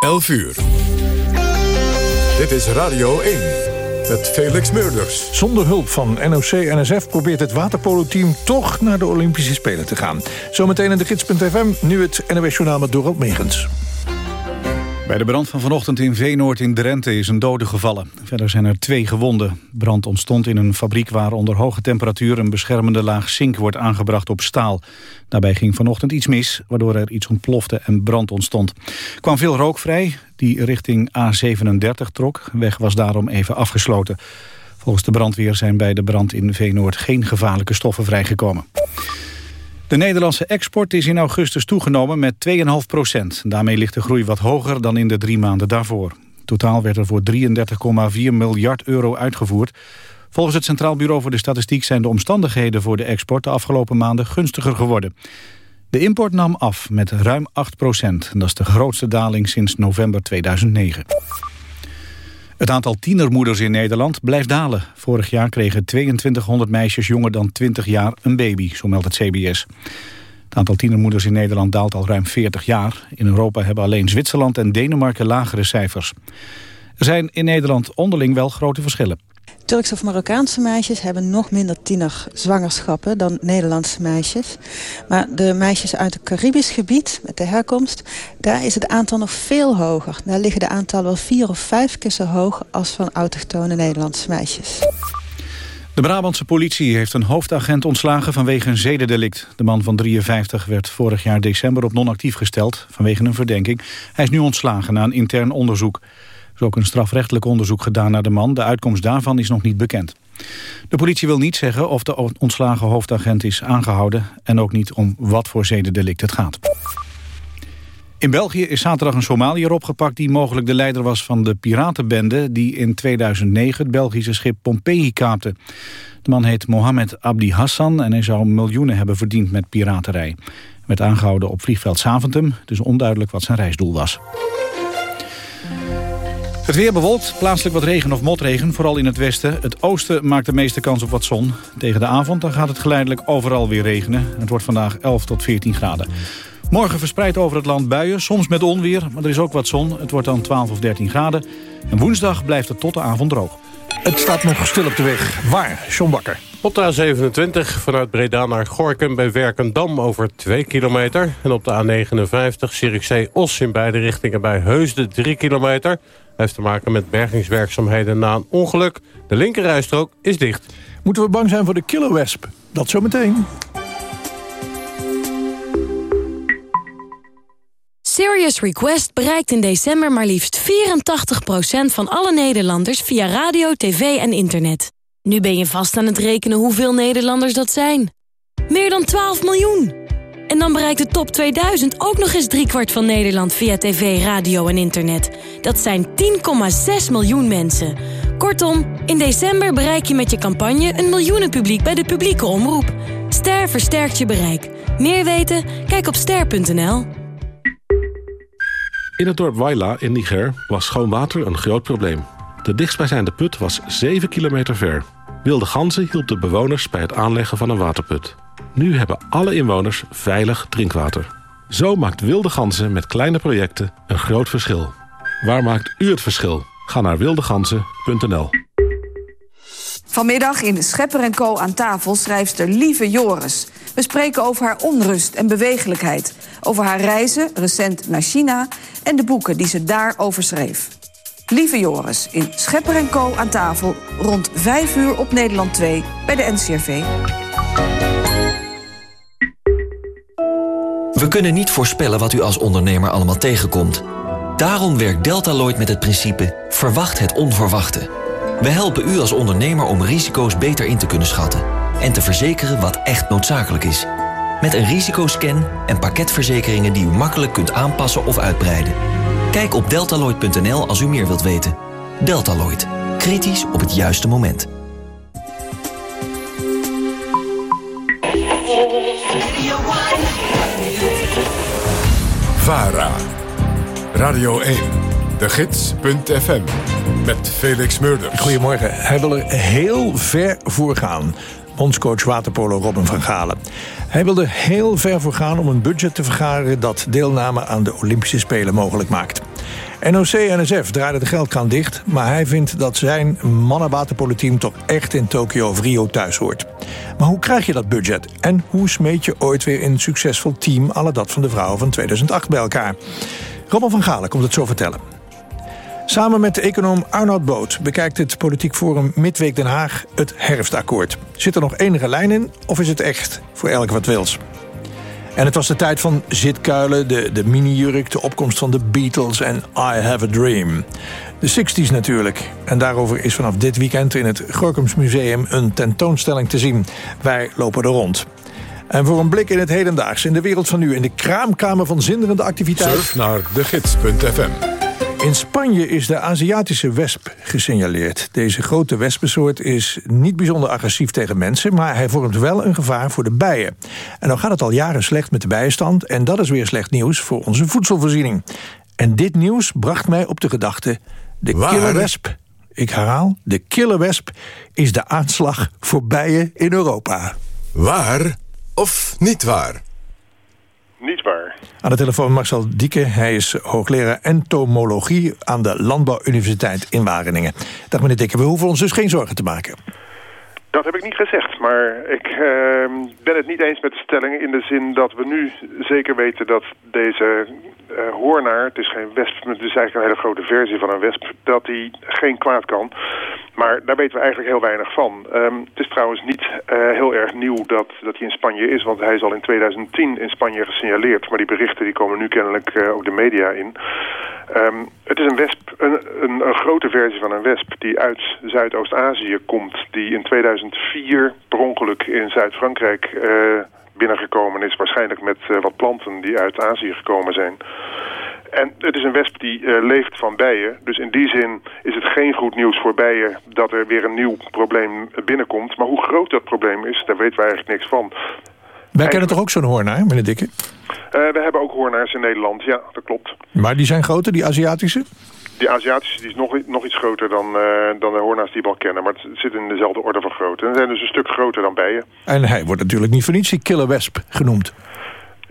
11 uur. Dit is Radio 1 met Felix Meurders. Zonder hulp van NOC-NSF probeert het waterpolo-team toch naar de Olympische Spelen te gaan. Zometeen in de gids.fm, nu het NOS-journaal met Dorot Megens. Bij de brand van vanochtend in Veenoord in Drenthe is een dode gevallen. Verder zijn er twee gewonden. Brand ontstond in een fabriek waar onder hoge temperatuur... een beschermende laag zink wordt aangebracht op staal. Daarbij ging vanochtend iets mis, waardoor er iets ontplofte en brand ontstond. Er kwam veel rook vrij, die richting A37 trok. Weg was daarom even afgesloten. Volgens de brandweer zijn bij de brand in Veenoord geen gevaarlijke stoffen vrijgekomen. De Nederlandse export is in augustus toegenomen met 2,5 procent. Daarmee ligt de groei wat hoger dan in de drie maanden daarvoor. Totaal werd er voor 33,4 miljard euro uitgevoerd. Volgens het Centraal Bureau voor de Statistiek zijn de omstandigheden voor de export de afgelopen maanden gunstiger geworden. De import nam af met ruim 8 procent. Dat is de grootste daling sinds november 2009. Het aantal tienermoeders in Nederland blijft dalen. Vorig jaar kregen 2200 meisjes jonger dan 20 jaar een baby, zo meldt het CBS. Het aantal tienermoeders in Nederland daalt al ruim 40 jaar. In Europa hebben alleen Zwitserland en Denemarken lagere cijfers. Er zijn in Nederland onderling wel grote verschillen. Turkse of Marokkaanse meisjes hebben nog minder tienerzwangerschappen dan Nederlandse meisjes. Maar de meisjes uit het Caribisch gebied, met de herkomst, daar is het aantal nog veel hoger. Daar liggen de aantallen wel vier of vijf keer zo hoog als van autochtone Nederlandse meisjes. De Brabantse politie heeft een hoofdagent ontslagen vanwege een zedendelict. De man van 53 werd vorig jaar december op non-actief gesteld vanwege een verdenking. Hij is nu ontslagen na een intern onderzoek is ook een strafrechtelijk onderzoek gedaan naar de man. De uitkomst daarvan is nog niet bekend. De politie wil niet zeggen of de ontslagen hoofdagent is aangehouden... en ook niet om wat voor zedendelict het gaat. In België is zaterdag een Somaliër opgepakt... die mogelijk de leider was van de piratenbende... die in 2009 het Belgische schip Pompeii kaapte. De man heet Mohamed Abdi Hassan... en hij zou miljoenen hebben verdiend met piraterij. Hij werd aangehouden op vliegveld Saventem. dus onduidelijk wat zijn reisdoel was. Het weer bewolkt, plaatselijk wat regen of motregen, vooral in het westen. Het oosten maakt de meeste kans op wat zon. Tegen de avond dan gaat het geleidelijk overal weer regenen. Het wordt vandaag 11 tot 14 graden. Morgen verspreid over het land buien, soms met onweer, maar er is ook wat zon. Het wordt dan 12 of 13 graden. En woensdag blijft het tot de avond droog. Het staat nog stil op de weg. Waar? John Bakker. Op de A27 vanuit Breda naar Gorkum bij Werkendam over 2 kilometer. En op de A59 Zierikzee-Os in beide richtingen bij Heusden 3 kilometer heeft te maken met bergingswerkzaamheden na een ongeluk. De linkerrijstrook is dicht. Moeten we bang zijn voor de killerwesp? Dat zometeen. Serious Request bereikt in december maar liefst 84% van alle Nederlanders via radio, tv en internet. Nu ben je vast aan het rekenen hoeveel Nederlanders dat zijn. Meer dan 12 miljoen! En dan bereikt de top 2000 ook nog eens driekwart van Nederland via tv, radio en internet. Dat zijn 10,6 miljoen mensen. Kortom, in december bereik je met je campagne een miljoenenpubliek bij de publieke omroep. Ster versterkt je bereik. Meer weten? Kijk op ster.nl. In het dorp Waila in Niger was schoon water een groot probleem. De dichtstbijzijnde put was 7 kilometer ver. Wilde ganzen hielp de bewoners bij het aanleggen van een waterput. Nu hebben alle inwoners veilig drinkwater. Zo maakt Wilde Ganzen met kleine projecten een groot verschil. Waar maakt u het verschil? Ga naar wildeganzen.nl Vanmiddag in Schepper en Co. aan tafel schrijfster Lieve Joris. We spreken over haar onrust en bewegelijkheid. Over haar reizen, recent naar China... en de boeken die ze daarover schreef. Lieve Joris in Schepper en Co. aan tafel... rond 5 uur op Nederland 2 bij de NCRV. We kunnen niet voorspellen wat u als ondernemer allemaal tegenkomt. Daarom werkt Deltaloid met het principe verwacht het onverwachte. We helpen u als ondernemer om risico's beter in te kunnen schatten... en te verzekeren wat echt noodzakelijk is. Met een risicoscan en pakketverzekeringen die u makkelijk kunt aanpassen of uitbreiden. Kijk op deltaloid.nl als u meer wilt weten. Deltaloid. Kritisch op het juiste moment. Radio 1. De Gids.fm. Met Felix Murder. Goedemorgen. Hij wil er heel ver voor gaan. Bondscoach waterpolo Robin van Galen. Hij wilde heel ver voor gaan om een budget te vergaren... dat deelname aan de Olympische Spelen mogelijk maakt. NOC-NSF draaide de geldkraan dicht... maar hij vindt dat zijn mannenwaterpolo-team toch echt in Tokio of Rio thuis hoort. Maar hoe krijg je dat budget? En hoe smeet je ooit weer een succesvol team... alle dat van de vrouwen van 2008 bij elkaar? Robin van Galen komt het zo vertellen. Samen met de econoom Arnoud Boot bekijkt het Politiek Forum Midweek Den Haag het herfstakkoord. Zit er nog enige lijn in of is het echt voor elk wat wils? En het was de tijd van zitkuilen, de, de mini-jurk, de opkomst van de Beatles en I Have a Dream. De 60s natuurlijk. En daarover is vanaf dit weekend in het Gorkums Museum een tentoonstelling te zien. Wij lopen er rond. En voor een blik in het hedendaagse, in de wereld van nu... in de kraamkamer van zinderende activiteit... Surf naar degids.fm in Spanje is de Aziatische wesp gesignaleerd. Deze grote wespensoort is niet bijzonder agressief tegen mensen... maar hij vormt wel een gevaar voor de bijen. En dan gaat het al jaren slecht met de bijenstand... en dat is weer slecht nieuws voor onze voedselvoorziening. En dit nieuws bracht mij op de gedachte... de killerwesp, ik herhaal, de killerwesp... is de aanslag voor bijen in Europa. Waar of niet waar? Niet waar. Aan de telefoon Marcel Dieke. Hij is hoogleraar entomologie aan de Landbouwuniversiteit in Wageningen. Dag meneer Dikke, we hoeven ons dus geen zorgen te maken. Dat heb ik niet gezegd, maar ik uh, ben het niet eens met de stelling in de zin dat we nu zeker weten dat deze uh, hoornaar, het is geen wesp, het is eigenlijk een hele grote versie van een wesp, dat die geen kwaad kan. Maar daar weten we eigenlijk heel weinig van. Um, het is trouwens niet uh, heel erg nieuw dat, dat hij in Spanje is, want hij is al in 2010 in Spanje gesignaleerd. Maar die berichten die komen nu kennelijk uh, ook de media in. Um, het is een wesp, een, een, grote versie van een wesp die uit Zuidoost-Azië komt, die in 2004 per ongeluk in Zuid-Frankrijk binnengekomen is. Waarschijnlijk met wat planten die uit Azië gekomen zijn. En het is een wesp die uh, leeft van bijen. Dus in die zin is het geen goed nieuws voor bijen dat er weer een nieuw probleem binnenkomt. Maar hoe groot dat probleem is, daar weten we eigenlijk niks van. Wij kennen toch ook zo'n hoornaar, meneer Dikke? Uh, we hebben ook hoornaars in Nederland, ja, dat klopt. Maar die zijn groter, die Aziatische? Die Aziatische die is nog, nog iets groter dan, uh, dan de hoornaars die we al kennen. Maar het zit in dezelfde orde van grootte. En ze zijn dus een stuk groter dan bijen. En hij wordt natuurlijk niet voor niets die killer wesp genoemd.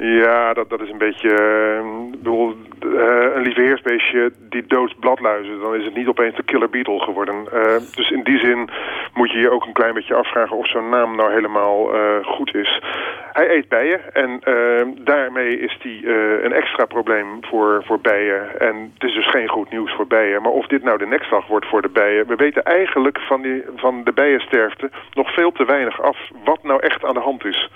Ja, dat, dat is een beetje... Uh, bedoel, uh, een lieve heersbeestje die doodt bladluizen... dan is het niet opeens de killer beetle geworden. Uh, dus in die zin moet je je ook een klein beetje afvragen... of zo'n naam nou helemaal goed is. Hij eet bijen en daarmee is die een extra probleem voor, voor bijen. En het is dus geen goed nieuws voor bijen. Maar of dit nou de nekslag wordt voor de bijen... we weten eigenlijk van, die, van de bijensterfte nog veel te weinig af... wat nou echt aan de hand is.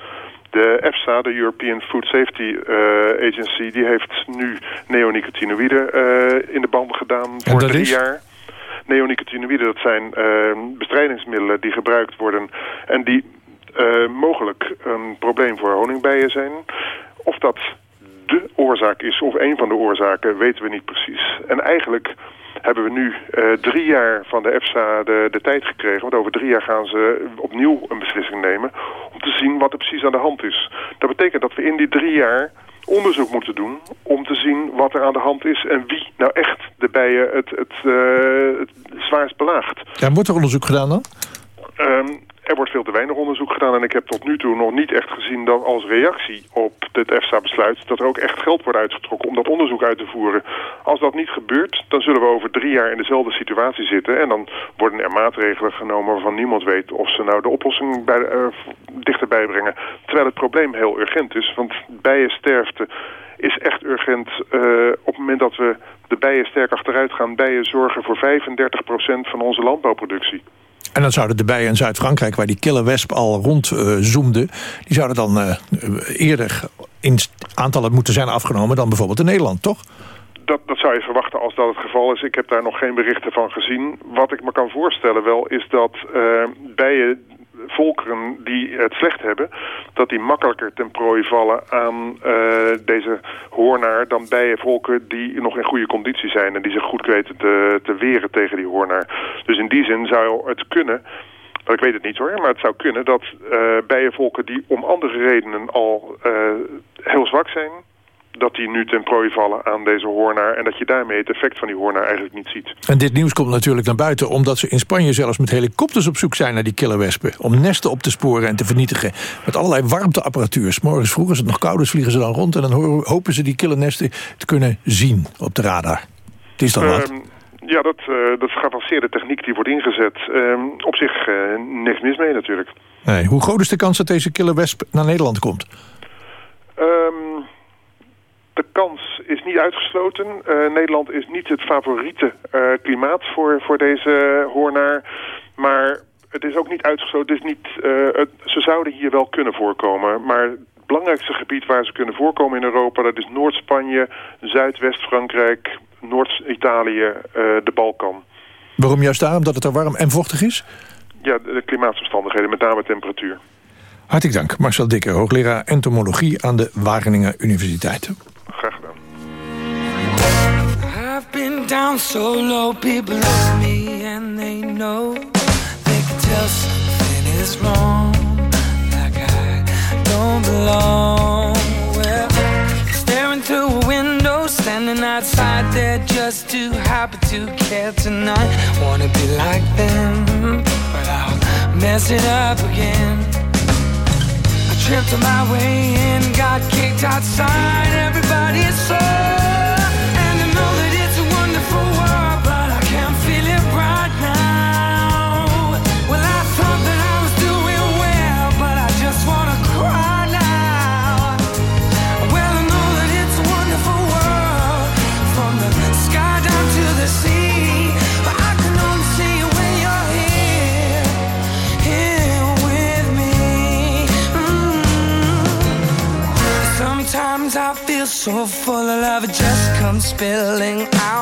De EFSA, de European Food Safety uh, Agency, die heeft nu neonicotinoïden uh, in de band gedaan voor drie is? jaar. Neonicotinoïden, dat zijn uh, bestrijdingsmiddelen die gebruikt worden en die mogelijk een probleem voor honingbijen zijn. Of dat de oorzaak is, of een van de oorzaken, weten we niet precies. En eigenlijk hebben we nu uh, drie jaar van de EFSA de, de tijd gekregen. Want over drie jaar gaan ze opnieuw een beslissing nemen... om te zien wat er precies aan de hand is. Dat betekent dat we in die drie jaar onderzoek moeten doen... om te zien wat er aan de hand is... en wie nou echt de bijen het, het, uh, het zwaarst belaagt. Ja, wordt er onderzoek gedaan dan? Um, er wordt veel te weinig onderzoek gedaan en ik heb tot nu toe nog niet echt gezien dat als reactie op dit EFSA-besluit dat er ook echt geld wordt uitgetrokken om dat onderzoek uit te voeren. Als dat niet gebeurt, dan zullen we over drie jaar in dezelfde situatie zitten en dan worden er maatregelen genomen waarvan niemand weet of ze nou de oplossing bij, uh, dichterbij brengen. Terwijl het probleem heel urgent is, want bijensterfte is echt urgent uh, op het moment dat we de bijen sterk achteruit gaan. Bijen zorgen voor 35% van onze landbouwproductie. En dan zouden de bijen in Zuid-Frankrijk, waar die killer wesp al rondzoomde... Uh, die zouden dan uh, eerder in aantallen moeten zijn afgenomen dan bijvoorbeeld in Nederland, toch? Dat, dat zou je verwachten als dat het geval is. Ik heb daar nog geen berichten van gezien. Wat ik me kan voorstellen wel is dat uh, bijen volkeren die het slecht hebben... dat die makkelijker ten prooi vallen aan uh, deze hoornaar... dan bijenvolken die nog in goede conditie zijn... en die zich goed weten te, te weren tegen die hoornaar. Dus in die zin zou het kunnen... Ik weet het niet hoor, maar het zou kunnen dat uh, bijenvolken die om andere redenen al uh, heel zwak zijn dat die nu ten prooi vallen aan deze hoornaar... en dat je daarmee het effect van die hoornaar eigenlijk niet ziet. En dit nieuws komt natuurlijk naar buiten... omdat ze in Spanje zelfs met helikopters op zoek zijn naar die killerwespen... om nesten op te sporen en te vernietigen. Met allerlei warmteapparatuur. Morgens vroeg als het nog koud is, vliegen ze dan rond... en dan hopen ze die killernesten te kunnen zien op de radar. Het is dan wat. Ehm, ja, dat, eh, dat is geavanceerde techniek die wordt ingezet. Ehm, op zich eh, niks mis mee natuurlijk. Nee. Hoe groot is de kans dat deze killer wesp naar Nederland komt? Ehm, de kans is niet uitgesloten. Eh, Nederland is niet het favoriete eh, klimaat voor, voor deze hoornaar. Maar het is ook niet uitgesloten. Het is niet, eh, het- ze zouden hier wel kunnen voorkomen. Maar het belangrijkste gebied waar ze kunnen voorkomen in Europa... dat is Noord-Spanje, Zuidwest-Frankrijk, Noord-Italië, de Balkan. Waarom juist daar? Omdat het er warm en vochtig is? Ja, de, de klimaatomstandigheden, met name temperatuur. Hartelijk dank. Marcel Dikke, hoogleraar entomologie aan de Wageningen Universiteit. Graag gedaan. I've been down so low, people look me and they know they can tell something is wrong, like I don't belong. Well, staring through a window, standing outside there just too happy to care tonight. Wanna be like them, but I'll mess it up again. Tripped on my way in, got kicked outside. Everybody is so, full of love, it just comes spilling out.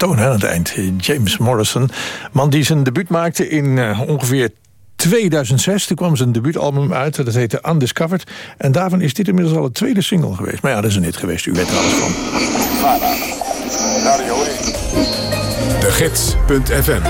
Toon hè, aan het eind. James Morrison. Man die zijn debuut maakte in eh, ongeveer 2006. Toen kwam zijn debuutalbum uit. Dat heette Undiscovered. En daarvan is dit inmiddels al het tweede single geweest. Maar ja, dat is een hit geweest. U weet er alles van. De Gids.fm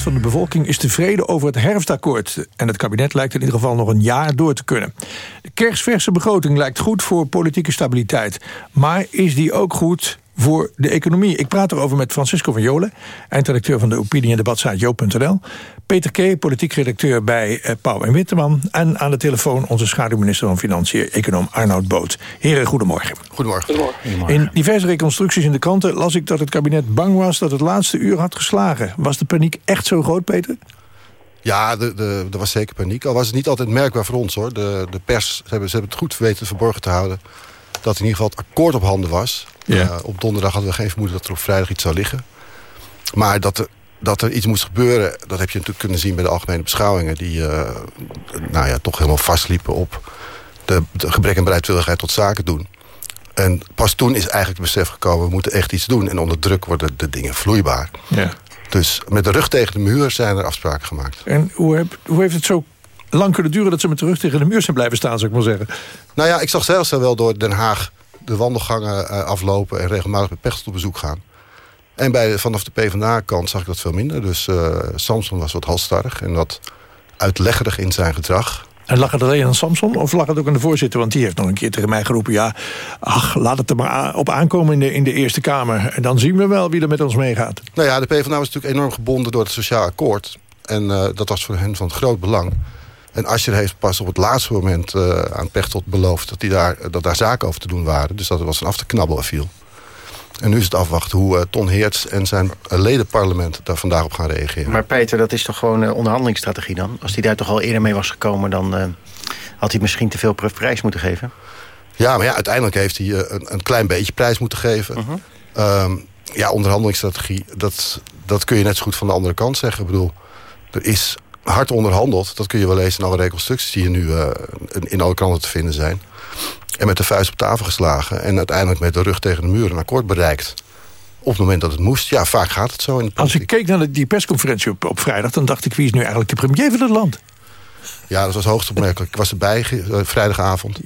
55% van de bevolking is tevreden over het herfstakkoord. En het kabinet lijkt in ieder geval nog een jaar door te kunnen. De kerstverse begroting lijkt goed voor politieke stabiliteit. Maar is die ook goed voor de economie? Ik praat erover met Francisco van Jolen... eindredacteur van de opinie- en debatsite joop.nl... Peter K., politiek redacteur bij eh, Pauw en Witteman... en aan de telefoon onze schaduwminister van Financiën... econoom Arnoud Boot. Heren, goedemorgen. Goedemorgen. In diverse reconstructies in de kranten las ik dat het kabinet bang was dat het laatste uur had geslagen. Was de paniek echt zo groot, Peter? Ja, de, de, er was zeker paniek. Al was het niet altijd merkbaar voor ons hoor. De, de pers ze hebben, ze hebben het goed weten verborgen te houden. Dat in ieder geval het akkoord op handen was. Ja. Eh, op donderdag hadden we geen vermoeden dat er op vrijdag iets zou liggen. Maar dat er, dat er iets moest gebeuren, dat heb je natuurlijk kunnen zien bij de algemene beschouwingen. Die eh, nou ja, toch helemaal vastliepen op de, de gebrek en bereidwilligheid tot zaken doen. En pas toen is eigenlijk het besef gekomen, we moeten echt iets doen. En onder druk worden de dingen vloeibaar. Ja. Dus met de rug tegen de muur zijn er afspraken gemaakt. En hoe, heb, hoe heeft het zo lang kunnen duren... dat ze met de rug tegen de muur zijn blijven staan, zou ik maar zeggen? Nou ja, ik zag zelfs wel door Den Haag de wandelgangen eh, aflopen... en regelmatig met Pechtold op bezoek gaan. En bij, vanaf de PvdA-kant zag ik dat veel minder. Dus eh, Samson was wat halstarrig en wat uitleggerig in zijn gedrag. En lag het alleen aan Samson of lag het ook aan de voorzitter? Want die heeft nog een keer tegen mij geroepen... ja, ach, laat het er maar op aankomen in de, in de Eerste Kamer. En dan zien we wel wie er met ons meegaat. Nou ja, de PvdA was natuurlijk enorm gebonden door het sociaal akkoord. En eh, dat was voor hen van groot belang. En Asscher heeft pas op het laatste moment eh, aan Pechtold beloofd... Dat, die daar, dat daar zaken over te doen waren. Dus dat er was een af te knabbelen viel. En nu is het afwachten hoe eh, Ton Heerts en zijn eh, ledenparlement... daar vandaag op gaan reageren. Maar Peter, dat is toch gewoon onderhandelingsstrategie dan? Als hij daar toch al eerder mee was gekomen... dan had hij misschien te veel prijs moeten geven. Ja, maar ja, uiteindelijk heeft hij een, een klein beetje prijs moeten geven. Ehm, ja, onderhandelingsstrategie, dat, dat kun je net zo goed van de andere kant zeggen. Ik bedoel, er is hard onderhandeld. Dat kun je wel lezen in alle reconstructies die er nu eh, in, alle kranten te vinden zijn. En met de vuist op tafel geslagen. En uiteindelijk met de rug tegen de muur een akkoord bereikt. Op het moment dat het moest. Ja, vaak gaat het zo in de Als ik keek naar die persconferentie op, op vrijdag... dan dacht ik, wie is nu eigenlijk de premier van het land? Ja, dat was hoogst opmerkelijk. Ik was erbij eh, vrijdagavond.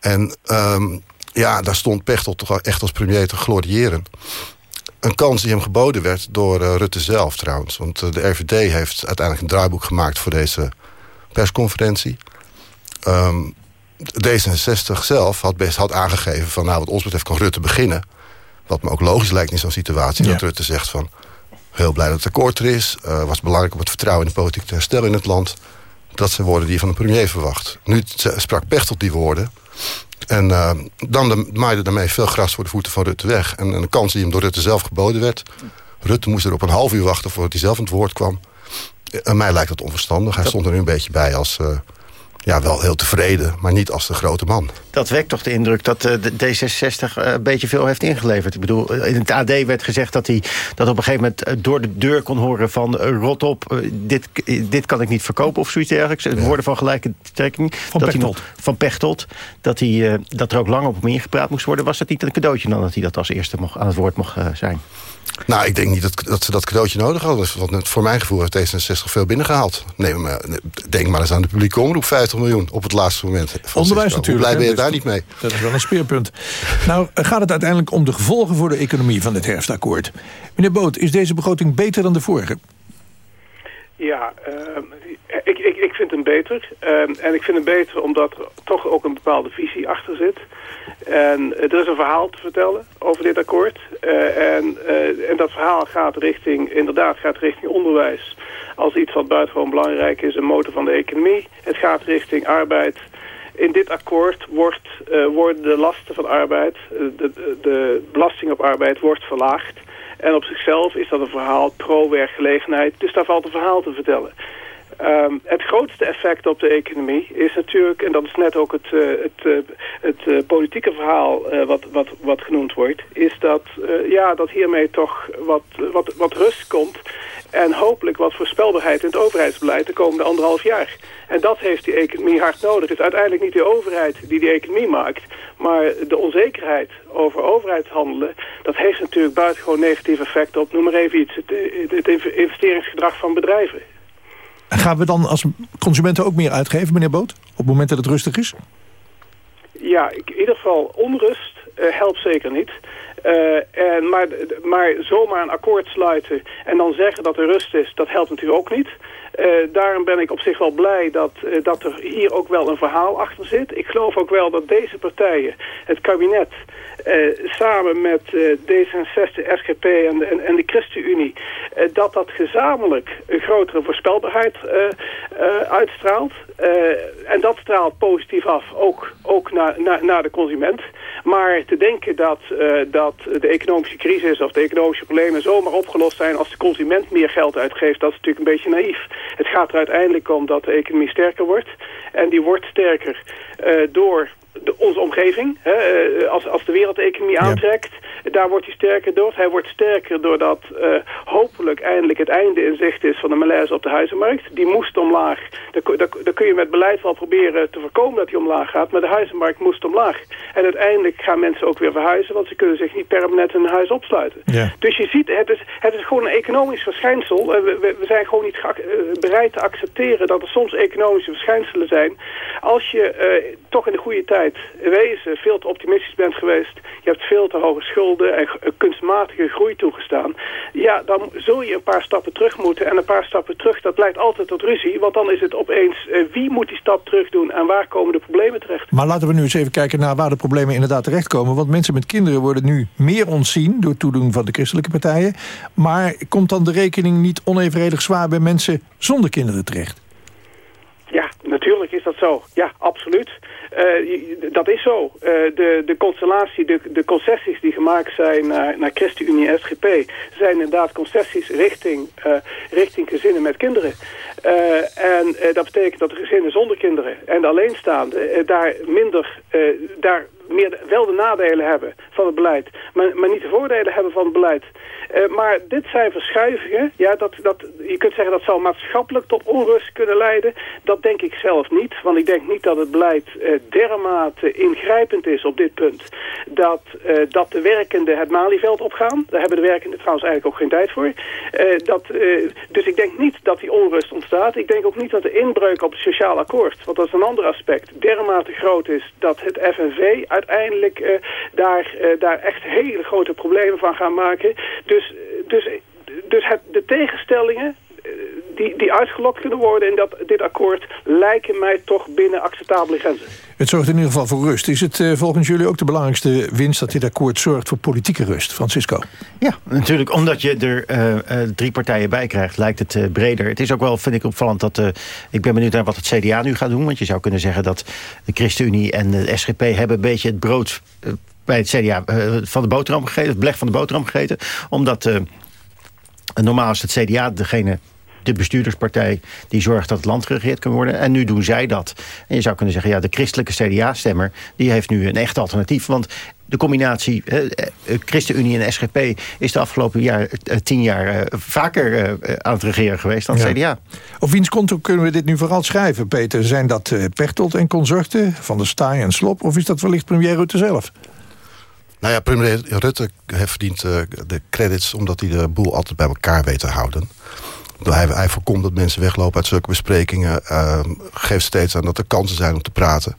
En ehm, ja, daar stond Pechtold toch echt als premier te gloriëren. Een kans die hem geboden werd door eh, Rutte zelf trouwens. Want eh, de RVD heeft uiteindelijk een draaiboek gemaakt voor deze persconferentie. Ehm, D66 zelf had best had aangegeven van... nou, wat ons betreft kan Rutte beginnen. Wat me ook logisch lijkt in zo'n situatie. Ja. Dat Rutte zegt van... heel blij dat het akkoord er is. Eh, was belangrijk om het vertrouwen in de politiek te herstellen in het land. Dat zijn woorden die je van de premier verwacht. Nu sprak Pechtold die woorden. En eh, dan de, maaide daarmee veel gras voor de voeten van Rutte weg. En, en een kans die hem door Rutte zelf geboden werd. Rutte moest er op een half uur wachten voordat hij zelf aan het woord kwam. En mij lijkt dat onverstandig. Hij stond er nu een beetje bij als... eh, ja, wel heel tevreden, maar niet als de grote man. Dat wekt toch de indruk dat eh, de D66 eh, een beetje veel heeft ingeleverd. Ik bedoel, eh, in het AD werd gezegd dat hij dat op een gegeven moment door de deur kon horen van rot op, dit, dit kan ik niet verkopen of zoiets dergelijks. Het Woorden van gelijke trekking. Van dat Pechtold. Hij, van Pechtold. Dat, hij, eh, dat er ook lang op hem ingepraat moest worden. Was dat niet een cadeautje dan dat hij dat als eerste mocht, aan het woord mocht zijn? Nou, ik denk niet dat, dat ze dat cadeautje nodig hadden. Want voor mijn gevoel heeft D66 veel binnengehaald. Neem maar, denk maar eens aan de publieke omroep. 50 miljoen op het laatste moment. van Onderwijs natuurlijk. Hoe blij ben je daar niet mee? Dat is wel een speerpunt. nou, gaat het uiteindelijk om de gevolgen voor de economie van dit herfstakkoord. Meneer Boot, is deze begroting beter dan de vorige? Ja, ehm, ik, ik, vind hem beter. Ehm, en ik vind hem beter omdat er toch ook een bepaalde visie achter zit. En eh, er is een verhaal te vertellen over dit akkoord. Eh, en, eh, en dat verhaal gaat richting, inderdaad gaat richting onderwijs. Als iets wat buitengewoon belangrijk is, een motor van de economie. Het gaat richting arbeid. In dit akkoord wordt, worden de lasten van arbeid, de, de belasting op arbeid wordt verlaagd. En op zichzelf is dat een verhaal pro-werkgelegenheid. Dus daar valt een verhaal te vertellen. Ehm, het grootste effect op de economie is natuurlijk, en dat is net ook het, eh, het, eh, het eh, politieke verhaal wat, wat, wat genoemd wordt, is dat, ja, dat hiermee toch wat, wat, wat rust komt en hopelijk wat voorspelbaarheid in het overheidsbeleid de komende anderhalf jaar. En dat heeft die economie hard nodig. Het is uiteindelijk niet de overheid die die economie maakt, maar de onzekerheid over overheidshandelen, dat heeft natuurlijk buitengewoon negatief effect op, noem maar even iets, het, het investeringsgedrag van bedrijven. Gaan we dan als consumenten ook meer uitgeven, meneer Boot? Op het moment dat het rustig is? Ja, in ieder geval onrust eh, helpt zeker niet. Eh, en, maar, maar zomaar een akkoord sluiten en dan zeggen dat er rust is, dat helpt natuurlijk ook niet. Eh, daarom ben ik op zich wel blij dat, dat er hier ook wel een verhaal achter zit. Ik geloof ook wel dat deze partijen, het kabinet, eh, samen met eh, D66, SGP en, de- en, en de ChristenUnie, eh, dat dat gezamenlijk een grotere voorspelbaarheid uitstraalt. En dat straalt positief af, ook, ook naar, naar, naar de consument. Maar te denken dat, dat de economische crisis of de economische problemen zomaar opgelost zijn als de consument meer geld uitgeeft, dat is natuurlijk een beetje naïef. Het gaat er uiteindelijk om dat de economie sterker wordt. En die wordt sterker door de, onze omgeving. Hè, eh, als, als de wereldeconomie aantrekt, daar wordt hij sterker door. Hij wordt sterker doordat uh, hopelijk eindelijk het einde in zicht is van de malaise op de huizenmarkt. Die moest omlaag. Daar, kun je met beleid wel proberen te voorkomen dat die omlaag gaat. Maar de huizenmarkt moest omlaag. En uiteindelijk gaan mensen ook weer verhuizen, want ze kunnen zich niet permanent in een huis opsluiten. Ja. Dus je ziet, het is, het is gewoon een economisch verschijnsel. Uh, we, we, zijn gewoon niet bereid te accepteren dat er soms economische verschijnselen zijn. Als je toch in de goede tijd wezen veel te optimistisch bent geweest. Je hebt veel te hoge schulden en kunstmatige groei toegestaan. Ja, dan zul je een paar stappen terug moeten. En een paar stappen terug, dat leidt altijd tot ruzie. Want dan is het opeens uh, wie moet die stap terug doen en waar komen de problemen terecht. Maar laten we nu eens even kijken naar waar de problemen inderdaad terechtkomen. Want mensen met kinderen worden nu meer ontzien door toedoen van de christelijke partijen. Maar komt dan de rekening niet onevenredig zwaar bij mensen zonder kinderen terecht? Dat zo. Ja, absoluut. Uh, dat is zo. Uh, de, de constellatie, de, de concessies die gemaakt zijn naar, naar ChristenUnie en SGP... zijn inderdaad concessies richting, uh, richting gezinnen met kinderen. en dat betekent dat de gezinnen zonder kinderen en de alleenstaanden... daar minder, daar meer wel de nadelen hebben van het beleid... maar, maar niet de voordelen hebben van het beleid... Uh, maar dit zijn verschuivingen. Ja, dat, dat, je kunt zeggen dat zou maatschappelijk tot onrust kunnen leiden. Dat denk ik zelf niet. Want ik denk niet dat het beleid uh, dermate ingrijpend is op dit punt. Dat, uh, dat de werkenden het Malieveld opgaan. Daar hebben de werkenden trouwens eigenlijk ook geen tijd voor. dat, dus ik denk niet dat die onrust ontstaat. Ik denk ook niet dat de inbreuk op het sociaal akkoord, want dat is een ander aspect, dermate groot is dat het FNV uiteindelijk daar, daar echt hele grote problemen van gaan maken. Dus dus, dus, dus het, de tegenstellingen eh, die, die uitgelokt kunnen worden in dat, dit akkoord... lijken mij toch binnen acceptabele grenzen. Het zorgt in ieder geval voor rust. Is het uh, volgens jullie ook de belangrijkste winst... dat dit akkoord zorgt voor politieke rust? Francisco? Ja, natuurlijk. Omdat je er uh, uh, drie partijen bij krijgt, lijkt het breder. Het is ook wel, vind ik, opvallend dat... ik ben benieuwd naar wat het CDA nu gaat doen. Want je zou kunnen zeggen dat de ChristenUnie en de SGP... hebben een beetje het brood bij het CDA van de boterham gegeten. Het beleg van de boterham gegeten. Omdat normaal is het CDA degene de bestuurderspartij die zorgt dat het land geregeerd kan worden. En nu doen zij dat. En je zou kunnen zeggen, ja, de christelijke CDA-stemmer... die heeft nu een echt alternatief. Want de combinatie eh, ChristenUnie en SGP... is de afgelopen jaar, eh, tien jaar eh, vaker eh, aan het regeren geweest dan het CDA. Op wiens konto kunnen we dit nu vooral schrijven, Peter? Zijn dat Pechtold en consorten, Van der Staaij en Slop... of is dat wellicht premier Rutte zelf? Nou ja, premier Rutte verdient uh, de credits... omdat hij de boel altijd bij elkaar weet te houden. Hij, hij voorkomt dat mensen weglopen uit zulke besprekingen. Uh, geeft steeds aan dat er kansen zijn om te praten.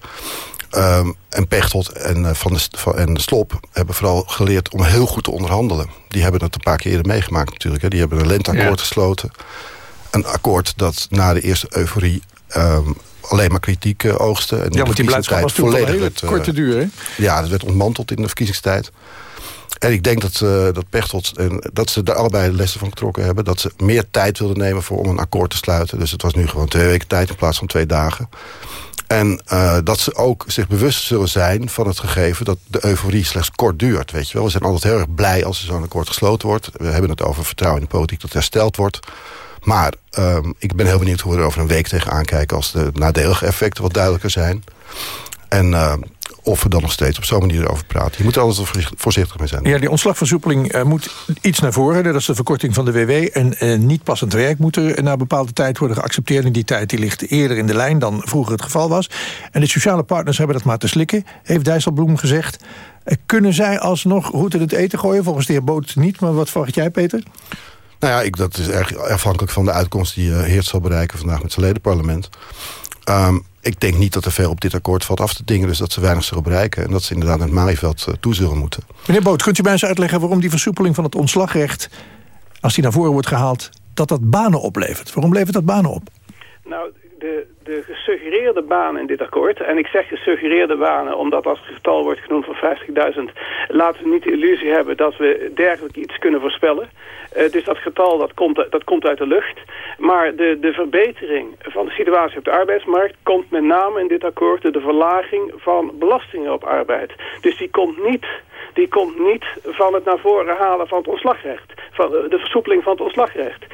Um, en Pechtold en, uh, van de, van, en Slop hebben vooral geleerd om heel goed te onderhandelen. Die hebben het een paar keer eerder meegemaakt natuurlijk. Hè. Die hebben een lenteakkoord gesloten. Een akkoord dat na de eerste euforie um, alleen maar kritiek uh, oogste. En ja, want die blijdschap was toen volledig hele korte duur, hè? Ja, dat werd ontmanteld in de verkiezingstijd. En ik denk dat, uh, dat Pechtold, en dat ze daar allebei lessen van getrokken hebben. Dat ze meer tijd wilden nemen voor om een akkoord te sluiten. Dus het was nu gewoon twee weken tijd in plaats van twee dagen. En uh, dat ze ook zich bewust zullen zijn van het gegeven... dat de euforie slechts kort duurt, weet je wel. We zijn altijd heel erg blij als er zo'n akkoord gesloten wordt. We hebben het over vertrouwen in de politiek dat hersteld wordt. Maar um, ik ben heel benieuwd hoe we er over een week tegenaan kijken... als de nadelige effecten wat duidelijker zijn. En uh, of we dan nog steeds op zo'n manier erover praten. Je moet er altijd voorzichtig mee zijn. Ja, die ontslagversoepeling uh, moet iets naar voren. Dat is de verkorting van de WW. En uh, niet passend werk moet er na bepaalde tijd worden geaccepteerd. En die tijd die ligt eerder in de lijn dan vroeger het geval was. En de sociale partners hebben dat maar te slikken, heeft Dijsselbloem gezegd. Uh, kunnen zij alsnog route het eten gooien? Volgens de heer Boot niet, maar wat verwacht jij, Peter? Nou ja, ik, dat is erg afhankelijk van de uitkomst die Heert zal bereiken vandaag met zijn ledenparlement. Um, ik denk niet dat er veel op dit akkoord valt af te dingen... dus dat ze weinig zullen bereiken. En dat ze inderdaad naar het Malieveld uh, toe zullen moeten. Meneer Boot, kunt u mij eens uitleggen waarom die versoepeling van het ontslagrecht... als die naar voren wordt gehaald, dat dat banen oplevert? Waarom levert dat banen op? Nou, de, de gesuggereerde banen in dit akkoord... en ik zeg gesuggereerde banen omdat als het getal wordt genoemd van 50.000... laten we niet de illusie hebben dat we dergelijk iets kunnen voorspellen. Uh, dus dat getal dat komt, dat komt uit de lucht. Maar de, de verbetering van de situatie op de arbeidsmarkt... komt met name in dit akkoord door de verlaging van belastingen op arbeid. Dus die komt niet die komt niet van het naar voren halen van het ontslagrecht. Van de versoepeling van het ontslagrecht.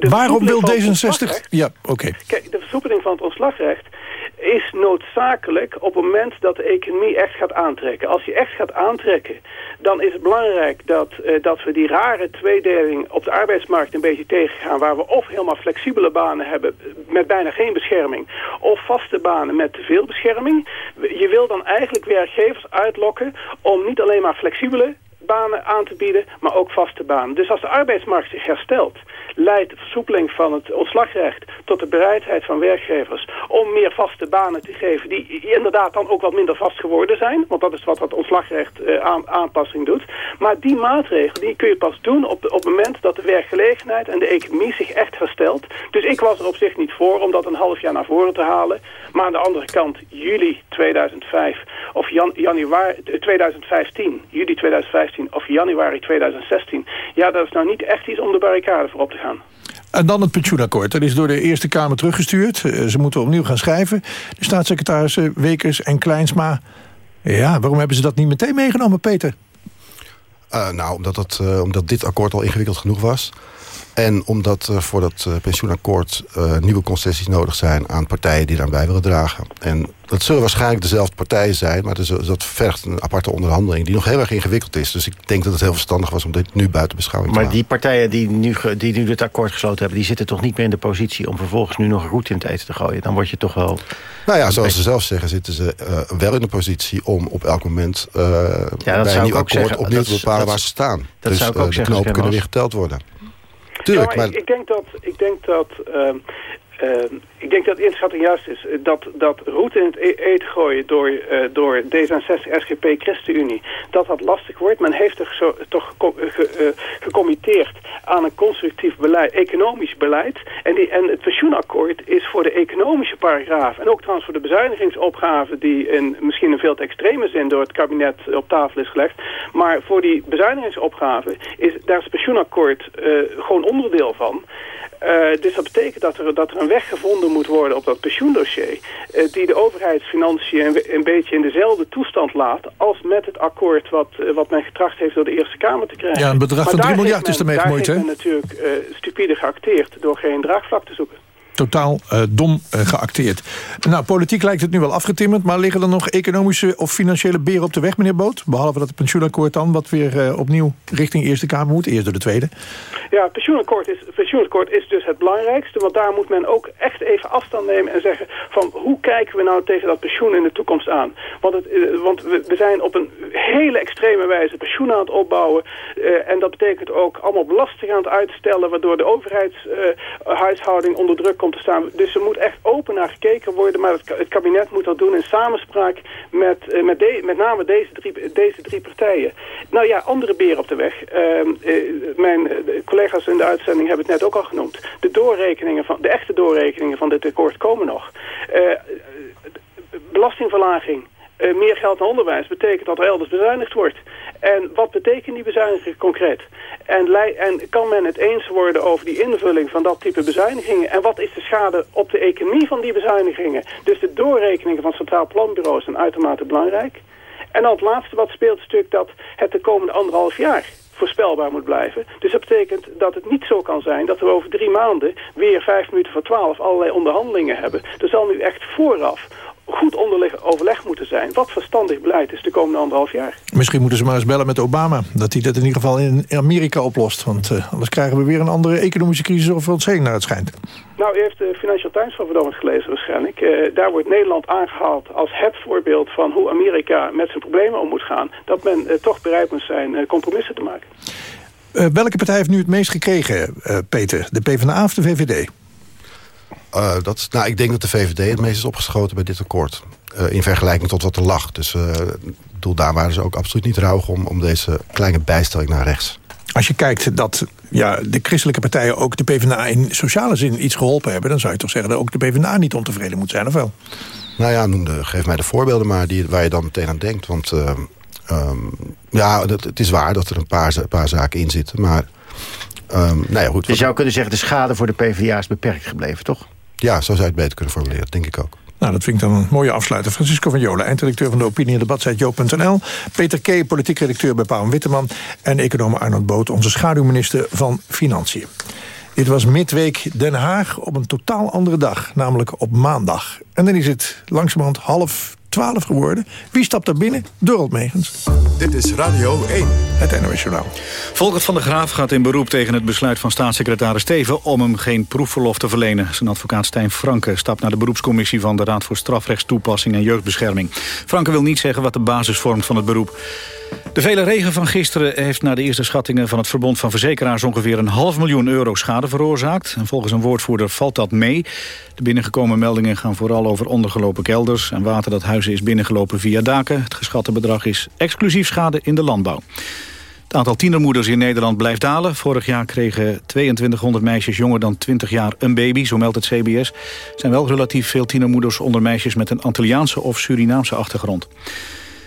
Waarom wil D66... Ja, oké. Kijk, de versoepeling van het ontslagrecht is noodzakelijk op het moment dat de economie echt gaat aantrekken. Als die echt gaat aantrekken, dan is het belangrijk dat, uh, dat we die rare tweedeling op de arbeidsmarkt een beetje tegengaan. Waar we of helemaal flexibele banen hebben met bijna geen bescherming. Of vaste banen met te veel bescherming. Je wil dan eigenlijk werkgevers uitlokken om niet alleen maar flexibele banen aan te bieden, maar ook vaste banen. Dus als de arbeidsmarkt zich herstelt, leidt de versoepeling van het ontslagrecht tot de bereidheid van werkgevers om meer vaste banen te geven die inderdaad dan ook wat minder vast geworden zijn, want dat is wat het ontslagrecht aan, aanpassing doet. Maar die maatregel die kun je pas doen op, op het moment dat de werkgelegenheid en de economie zich echt herstelt. Dus ik was er op zich niet voor om dat een half jaar naar voren te halen. Maar aan de andere kant, juli 2005 of jan, januari 2015, juli 2015 of januari 2016. Ja, dat is nou niet echt iets om de barricade voor op te gaan. En dan het pensioenakkoord. Dat is door de Eerste Kamer teruggestuurd. Eh, ze moeten opnieuw gaan schrijven. De staatssecretarissen Wekers en Kleinsma. Ja, waarom hebben ze dat niet meteen meegenomen, Peter? Uh, nou, omdat, het, uh, omdat dit akkoord al ingewikkeld genoeg was. En omdat uh, voor dat uh, pensioenakkoord uh, nieuwe concessies nodig zijn... aan partijen die daarbij willen dragen. En dat zullen waarschijnlijk dezelfde partijen zijn... maar dat vergt een aparte onderhandeling die nog heel erg ingewikkeld is. Dus ik denk dat het heel verstandig was om dit nu buiten beschouwing maar te houden. Maar die partijen die nu, die nu dit akkoord gesloten hebben... die zitten toch niet meer in de positie om vervolgens nu nog roet in het eten te gooien? Dan word je toch wel... Nou ja, zoals ze zelf zeggen, zitten ze wel in de positie... om op elk moment ja, bij een nieuw akkoord zeggen, opnieuw te bepalen waar ze staan. Dat dus zou ik ook de knopen kunnen weer geteld worden. Tuurlijk, ja, maar. Ik, ik, denk dat, ik denk dat uh, uh, ik denk dat de inschatting juist is dat, dat route in het eten gooien door, uh, door D66, SGP, ChristenUnie, dat dat lastig wordt. Men heeft er zo, toch ge, gecommitteerd aan een constructief beleid, economisch beleid. En, die, en het pensioenakkoord is voor de economische paragraaf en ook trouwens voor de bezuinigingsopgave die in misschien een veel te extreme zin door het kabinet op tafel is gelegd. Maar voor die bezuinigingsopgave is daar het pensioenakkoord gewoon onderdeel van. Uh, dus dat betekent dat er, dat er een weg gevonden moet worden op dat pensioendossier... Uh, die de overheidsfinanciën een, een, beetje in dezelfde toestand laat... als met het akkoord wat, uh, wat men getracht heeft door de Eerste Kamer te krijgen. Ja, een bedrag van 3 miljard is ermee gemoeid, hè? Daar heeft men natuurlijk stupide geacteerd door geen draagvlak te zoeken totaal uh, dom uh, geacteerd. Nou, politiek lijkt het nu wel afgetimmerd... maar liggen er nog economische of financiële beren op de weg, meneer Boot? Behalve dat het pensioenakkoord dan, wat weer uh, opnieuw richting Eerste Kamer moet. Eerst door de Tweede. Ja, het pensioenakkoord is, pensioenakkoord is dus het belangrijkste... want daar moet men ook echt even afstand nemen en zeggen... van hoe kijken we nou tegen dat pensioen in de toekomst aan? Want, het, want we, we, zijn op een hele extreme wijze pensioen aan het opbouwen... en dat betekent ook allemaal belasting aan het uitstellen... waardoor de overheidshuishouding onder druk komt te staan. Dus er moet echt open naar gekeken worden. Maar het, het kabinet moet dat doen in samenspraak met, uh, met, met name deze drie, deze drie partijen. Nou ja, andere beren op de weg. Uh, uh, mijn collega's in de uitzending hebben het net ook al genoemd. De doorrekeningen van, de echte doorrekeningen van dit akkoord komen nog. belastingverlaging. Uh, meer geld naar onderwijs betekent dat er elders bezuinigd wordt. En wat betekent die bezuiniging concreet? En, en, kan men het eens worden over die invulling van dat type bezuinigingen? En wat is de schade op de economie van die bezuinigingen? Dus de doorrekeningen van Centraal Planbureaus zijn uitermate belangrijk. En dan het laatste wat speelt natuurlijk dat het de komende anderhalf jaar voorspelbaar moet blijven. Dus dat betekent dat het niet zo kan zijn dat we over drie maanden weer vijf minuten voor twaalf allerlei onderhandelingen hebben. Er zal nu echt vooraf goed onderleg, overleg moeten zijn. Wat verstandig beleid is de komende anderhalf jaar. Misschien moeten ze maar eens bellen met Obama. Dat hij dat in ieder geval in Amerika oplost. Want uh, anders krijgen we weer een andere economische crisis over ons heen naar het schijnt. Nou, u heeft de Financial Times van vandaag gelezen waarschijnlijk. Uh, daar wordt Nederland aangehaald als het voorbeeld van hoe Amerika met zijn problemen om moet gaan. Dat men uh, toch bereid moet zijn compromissen te maken. welke partij heeft nu het meest gekregen, Peter? De PvdA of de VVD? Uh, dat nou, ik denk dat de VVD het meest is opgeschoten bij dit akkoord. Uh, in vergelijking tot wat er lag. Dus uh, bedoel, daar waren ze ook absoluut niet rauw om, om deze kleine bijstelling naar rechts. als je kijkt dat ja, de christelijke partijen ook de PvdA in sociale zin iets geholpen hebben... dan zou je toch zeggen dat ook de PvdA niet ontevreden moet zijn, of wel? Nou ja, noem de, geef mij de voorbeelden maar die, waar je dan meteen aan denkt. Want uh, um, ja, het, het, is waar dat er een paar, paar zaken in zitten. Maar um, nou ja, goed. Je zou kunnen zeggen de schade voor de PvdA is beperkt gebleven, toch? Ja, zo zou je het beter kunnen formuleren, denk ik ook. Nou, dat vind ik dan een mooie afsluiter. Francisco van Jolen, eindredacteur van de opinie- en debatsite Joop.nl. Peter K., politiek redacteur bij Pauw Witteman. En econoom Arnold Boot, onze schaduwminister van Financiën. Dit was midweek Den Haag op een totaal andere dag, namelijk op maandag. En dan is het langzamerhand half 12 geworden. Wie stapt er binnen? Dorald Megens. Dit is Radio 1. Het NOS Journaal. Volkert van der Graaf gaat in beroep tegen het besluit van staatssecretaris Steven... om hem geen proefverlof te verlenen. Zijn advocaat Stijn Franke stapt naar de beroepscommissie... van de Raad voor Strafrechtstoepassing en Jeugdbescherming. Franke wil niet zeggen wat de basis vormt van het beroep. De vele regen van gisteren heeft naar de eerste schattingen van het Verbond van Verzekeraars ongeveer een half miljoen euro schade veroorzaakt. En volgens een woordvoerder valt dat mee. De binnengekomen meldingen gaan vooral over ondergelopen kelders en water dat huizen is binnengelopen via daken. Het geschatte bedrag is exclusief schade in de landbouw. Het aantal tienermoeders in Nederland blijft dalen. Vorig jaar kregen 2200 meisjes jonger dan 20 jaar een baby, zo meldt het CBS. Er zijn wel relatief veel tienermoeders onder meisjes met een Antilliaanse of Surinaamse achtergrond.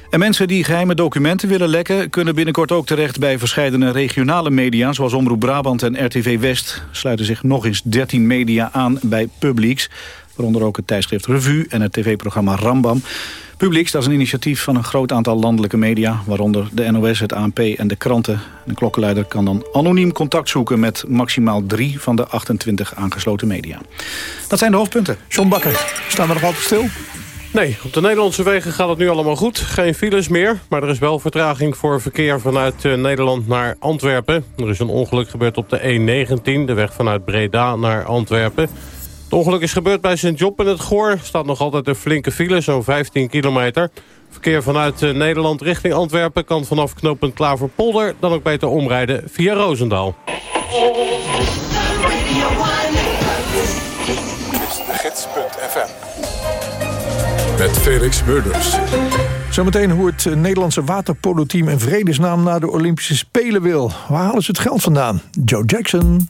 En mensen die geheime documenten willen lekken... kunnen binnenkort ook terecht bij verschillende regionale media... zoals Omroep Brabant en RTV West. Sluiten zich nog eens 13 media aan bij Publieks. Waaronder ook het tijdschrift Revue en het tv-programma Rambam. Publieks, dat is een initiatief van een groot aantal landelijke media... waaronder de NOS, het ANP en de kranten. De klokkenleider kan dan anoniem contact zoeken... met maximaal drie van de 28 aangesloten media. Dat zijn de hoofdpunten. John Bakker, staan we nog altijd stil? Nee, op de Nederlandse wegen gaat het nu allemaal goed. Geen files meer, maar er is wel vertraging voor verkeer vanuit uh, Nederland naar Antwerpen. Er is een ongeluk gebeurd op de E19, de weg vanuit Breda naar Antwerpen. Het ongeluk is gebeurd bij Sint-Job in het Goor. staat nog altijd een flinke file, zo'n 15 kilometer. Verkeer vanuit uh, Nederland richting Antwerpen kan vanaf knooppunt Klaverpolder... dan ook beter omrijden via Roosendaal. Met Felix Murders. Zometeen hoe het Nederlandse waterpolo-team in vredesnaam naar de Olympische Spelen wil. Waar halen ze het geld vandaan? Joe Jackson.